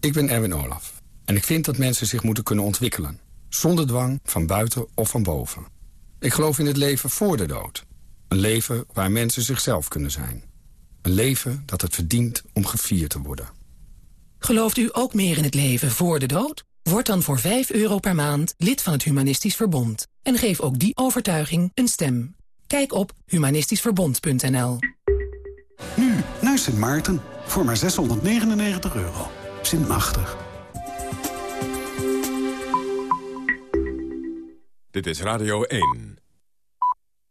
Ik ben Erwin Olaf. En ik vind dat mensen zich moeten kunnen ontwikkelen. Zonder dwang, van buiten of van boven. Ik geloof in het leven voor de dood. Een leven waar mensen zichzelf kunnen zijn. Een leven dat het verdient om gevierd te worden.
Gelooft u ook meer in het leven voor de dood? Word dan voor 5 euro per maand lid van het Humanistisch Verbond. En geef ook die overtuiging een stem. Kijk op humanistischverbond.nl
Nu naar Sint Maarten voor maar 699 euro. Sint Machtig.
Dit is Radio 1.